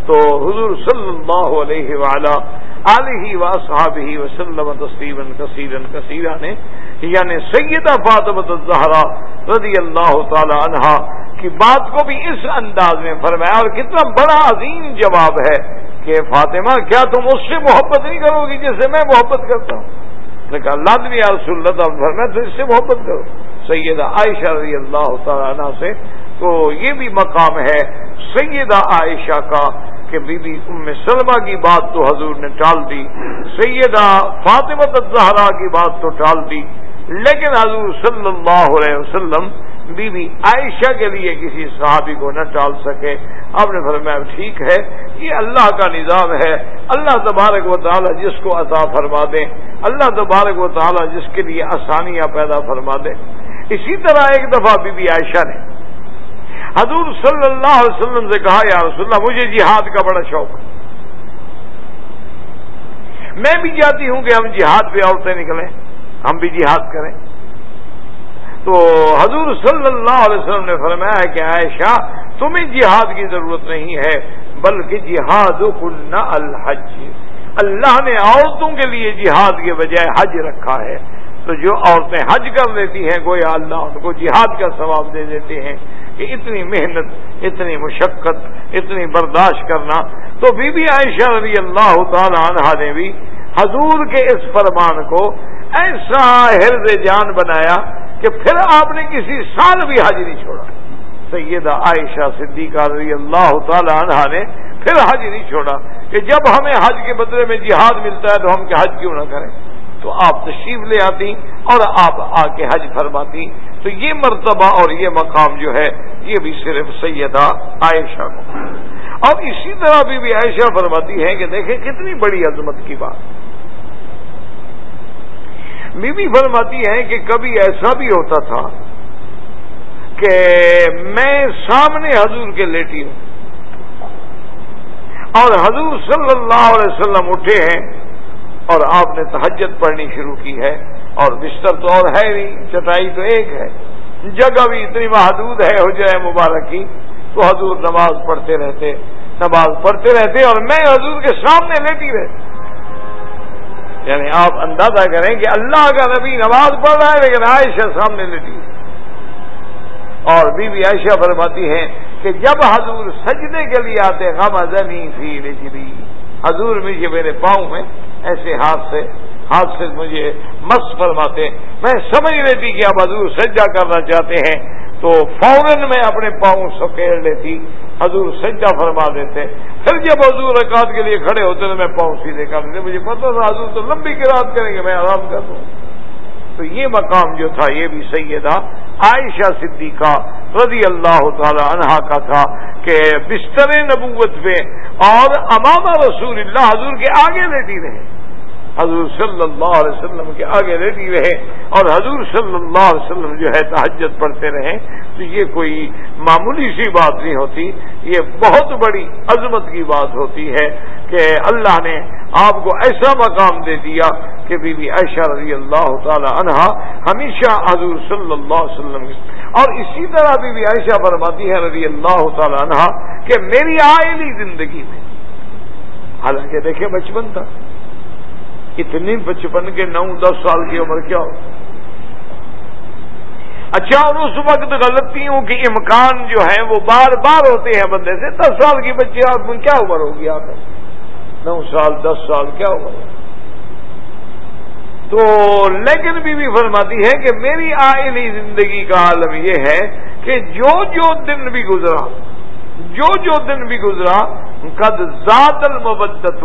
S2: تو حضور صلی اللہ علیہ وعلا علیہ و صحاب ہی وسلم تسلیما کثیرا کثیرا نے یعنی سیدہ فاطمہ الزہرا رضی اللہ تعالی عنہا کی بات کو بھی اس انداز میں فرمایا اور کتنا بڑا عظیم جواب ہے کہ فاطمہ، کیا تم اس سے محبت نہیں کرو گی جس سے میں محبت کرتا ہوں؟ نے کہا لازمی رسول اللہ فرمایا تو اس سے محبت کرو۔ سیدہ عائشہ رضی اللہ تعالیٰ عنہ سے۔ تو یہ بھی مقام ہے سیدہ عائشہ کا کہ بی بی ام سلمہ کی بات تو حضور نے ٹال دی، سیدہ فاطمہ الزہرا کی بات تو ٹال دی۔ لیکن حضور صلی اللہ علیہ وسلم بی بی عائشہ کے لیے کسی صحابی کو نہ ٹال سکے۔ آپ نے فرمایا ٹھیک ہے، یہ اللہ کا نظام ہے۔ اللہ تبارک و تعالی جس کو عطا فرما دے۔ اللہ تبارک و تعالی جس کے لیے آسانیاں پیدا فرما دے۔ اسی طرح ایک دفعہ بی بی عائشہ نے حضور صلی اللہ علیہ وسلم سے کہا، یا رسول اللہ، مجھے جہاد کا بڑا شوق میں بھی چاہتی ہوں کہ ہم جہاد پہ عورتیں نکلیں۔ ہم بھی جہاد کریں۔ تو حضور صلی اللہ علیہ وسلم نے فرمایا ہے کہ عائشہ، تمہیں جہاد کی ضرورت نہیں ہے، بلکہ جہاد کلنا الحج۔ اللہ نے عورتوں کے لیے جہاد کے بجائے حج رکھا ہے۔ تو جو عورتیں حج کر لیتی ہیں، گویا اللہ ان کو جہاد کا ثواب دے دیتے ہیں کہ اتنی محنت، اتنی مشقت، اتنی برداشت کرنا۔ تو بی بی عائشہ رضی اللہ تعالی عنہ نے بھی حضور کے اس فرمان کو ایسا حرز جان بنایا کہ پھر آپ نے کسی سال بھی حج نہیں چھوڑا۔ سیدہ عائشہ صدیقہ رضی اللہ تعالی عنہ نے پھر حج نہیں چھوڑا کہ جب ہمیں حج کے بدلے میں جہاد ملتا ہے تو ہم کیا حج کیوں نہ کریں۔ تو آپ تشریف لے آتی اور آپ آ کے حج فرماتی۔ تو یہ مرتبہ اور یہ مقام جو ہے یہ بھی صرف سیدہ عائشہ کو۔ اور اسی طرح بھی, بھی عائشہ فرماتی ہے کہ دیکھیں کتنی بڑی عظمت کی بات۔ بی بی فرماتی ہیں کہ کبھی ایسا بھی ہوتا تھا کہ میں سامنے حضور کے لیٹی ہوں۔ اور حضور صلی اللہ علیہ وسلم اٹھے ہیں اور آپ نے تہجد پڑھنی شروع کی ہے اور بستر تو اور ہے نہیں، چٹائی تو ایک ہے۔ جگہ بھی اتنی محدود ہے حجر مبارک کی تو حضور نماز پڑھتے رہتے، نماز پڑھتے رہتے اور میں حضور کے سامنے لیٹی رہتی۔ یعنی آپ اندازہ کریں کہ اللہ کا نبی نماز پڑھ رہا ہے لیکن عائشہ سامنے لیٹی اور بی بی عائشہ فرماتی ہیں کہ جب حضور سجدے کے لیے آتے غم ازنی فی رجلی۔ حضور مجھے میرے پاؤں میں ایسے ہاتھ سے ہاتھ سے مجھے مس فرماتے میں سمجھ لیتی کہ اب حضور سجا کرنا چاہتے ہیں۔ تو فوراً میں اپنے پاؤں سکیڑ لیتی، حضور سجا فرما دیتے۔ پھر جب حضور رکعت کے لیے کھڑے ہوتے تو میں پاؤں سیدھے کر دیتے۔ مجھے پتا تھا حضور تو لمبی کراط کریں گے، میں آرام کر دوں۔ تو یہ مقام جو تھا، یہ بھی سیدہ عائشہ صدیقہ رضی اللہ تعالی عنہا کا تھا کہ بستر نبوت پہ اور امام رسول اللہ حضور کے آگے لیتی رہے۔ حضور صلی اللہ علیہ وسلم کے آگے ریڈی رہے اور حضور صلی اللہ علیہ وسلم جو ہے تحجت پڑھتے رہے تو یہ کوئی معمولی سی بات نہیں ہوتی، یہ بہت بڑی عظمت کی بات ہوتی ہے کہ اللہ نے آپ کو ایسا مقام دے دیا کہ بی بی عائشہ رضی اللہ تعالی عنہا ہمیشہ حضور صلی اللہ علیہ وسلم اور اسی طرح بی بی عائشہ فرماتی ہے رضی اللہ تعالی عنہا کہ میری آئلی زندگی میں حالانکہ دیکھیں بچپن تھا اتنی بچپن کے نو دس سال کی عمر کیا ہو؟ اچھا اور اس وقت غلطیوں کی امکان جو ہے وہ بار بار ہوتے ہیں بندے سے۔ دس سال کی بچے آپ کیا عمر ہوگی آپ نو سال، دس سال، کیا عمر ہوگی؟ تو لیکن بھی بھی فرماتی ہے کہ میری آئلی زندگی کا عالم یہ ہے کہ جو جو دن بھی گزرا، جو جو دن بھی گزرا قد ذات المبدت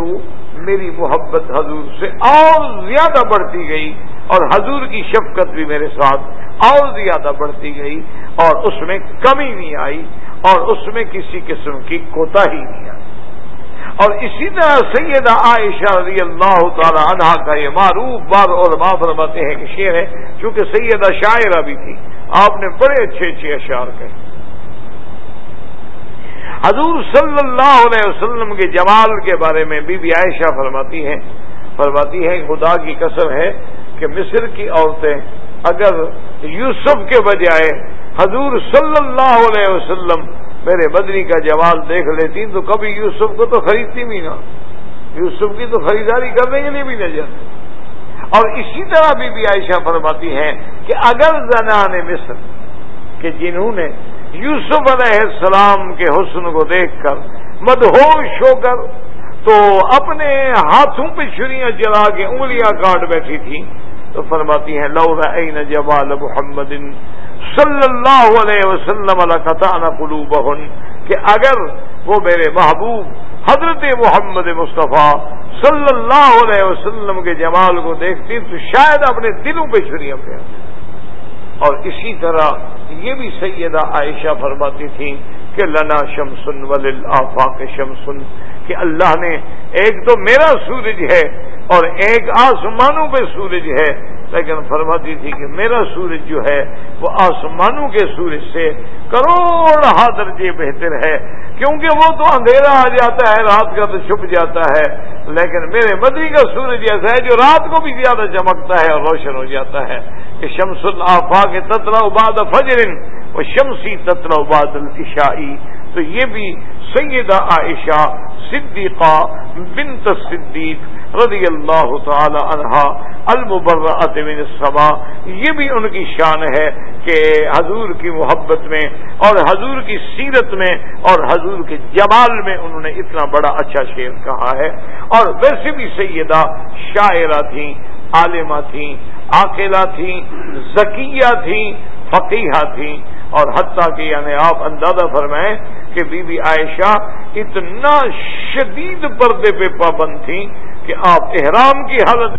S2: میری محبت حضور سے اور زیادہ بڑھتی گئی اور حضور کی شفقت بھی میرے ساتھ اور زیادہ بڑھتی گئی اور اس میں کمی نہیں آئی اور اس میں کسی قسم کی کوتا ہی نہیں آئی۔ اور اسی طرح سیدہ عائشہ رضی اللہ تعالی عنہ کا یہ معروف بار اور ماں فرماتے ہیں کہ شعر ہے، چونکہ سیدہ شاعرہ بھی تھی۔ آپ نے بڑے اچھے اچھے اشعار کہے۔ حضور صلی اللہ علیہ وسلم کے جمال کے بارے میں بی بی عائشہ فرماتی ہیں، فرماتی ہے خدا کی قسم ہے کہ مصر کی عورتیں اگر یوسف کے بجائے حضور صلی اللہ علیہ وسلم میرے بدری کا جمال دیکھ لیتی تو کبھی یوسف کو تو خریدتی بھی نہ۔ یوسف کی تو خریداری کرنے کے لیے بھی نہ جاتی۔ اور اسی طرح بی بی عائشہ فرماتی ہیں کہ اگر زنان مصر کہ جنہوں نے یوسف علیہ السلام کے حسن کو دیکھ کر مدہوش ہو کر تو اپنے ہاتھوں پہ چھریاں چلا کے انگلیاں کاٹ بیٹھی تھی تو فرماتی ہیں، لو رأین جوال محمد صلی اللہ علیہ وسلم قلوبہن، کہ اگر وہ میرے محبوب حضرت محمد مصطفیٰ صلی اللہ علیہ وسلم کے جمال کو دیکھتی تو شاید اپنے دلوں پہ چھریاں پہ اور اسی طرح یہ بھی سیدہ عائشہ فرماتی تھی کہ لنا شمسن ولی آفاق شمسن، کہ اللہ نے ایک تو میرا سورج ہے اور ایک آسمانوں پہ سورج ہے۔ لیکن فرماتی تھی کہ میرا سورج جو ہے وہ آسمانوں کے سورج سے کروڑ درجے بہتر ہے، کیونکہ وہ تو اندھیرا آ جاتا ہے، رات کا تو چھپ جاتا ہے۔ لیکن میرے مدری کا سورج ایسا ہے جو رات کو بھی زیادہ چمکتا ہے اور روشن ہو جاتا ہے۔ کہ شمس الفا کے تتلا اباد فجرن و شمسی تتلا اباد الشائی تو یہ بھی سیدہ عائشہ صدیقہ بنت صدیق رضی اللہ تعالی عنہا المبرعت من السما یہ بھی ان کی شان ہے کہ حضور کی محبت میں اور حضور کی سیرت میں اور حضور کے جمال میں انہوں نے اتنا بڑا اچھا شعر کہا ہے۔ اور ویسے بھی سیدہ شاعرہ تھیں، عالمہ تھیں عاقلہ تھیں ذکیہ تھیں، فقیہ تھیں۔ اور حتیٰ کہ یعنی آپ اندازہ فرمائیں کہ بی بی عائشہ اتنا شدید پردے پہ پابند تھیں کہ آپ احرام کی حالت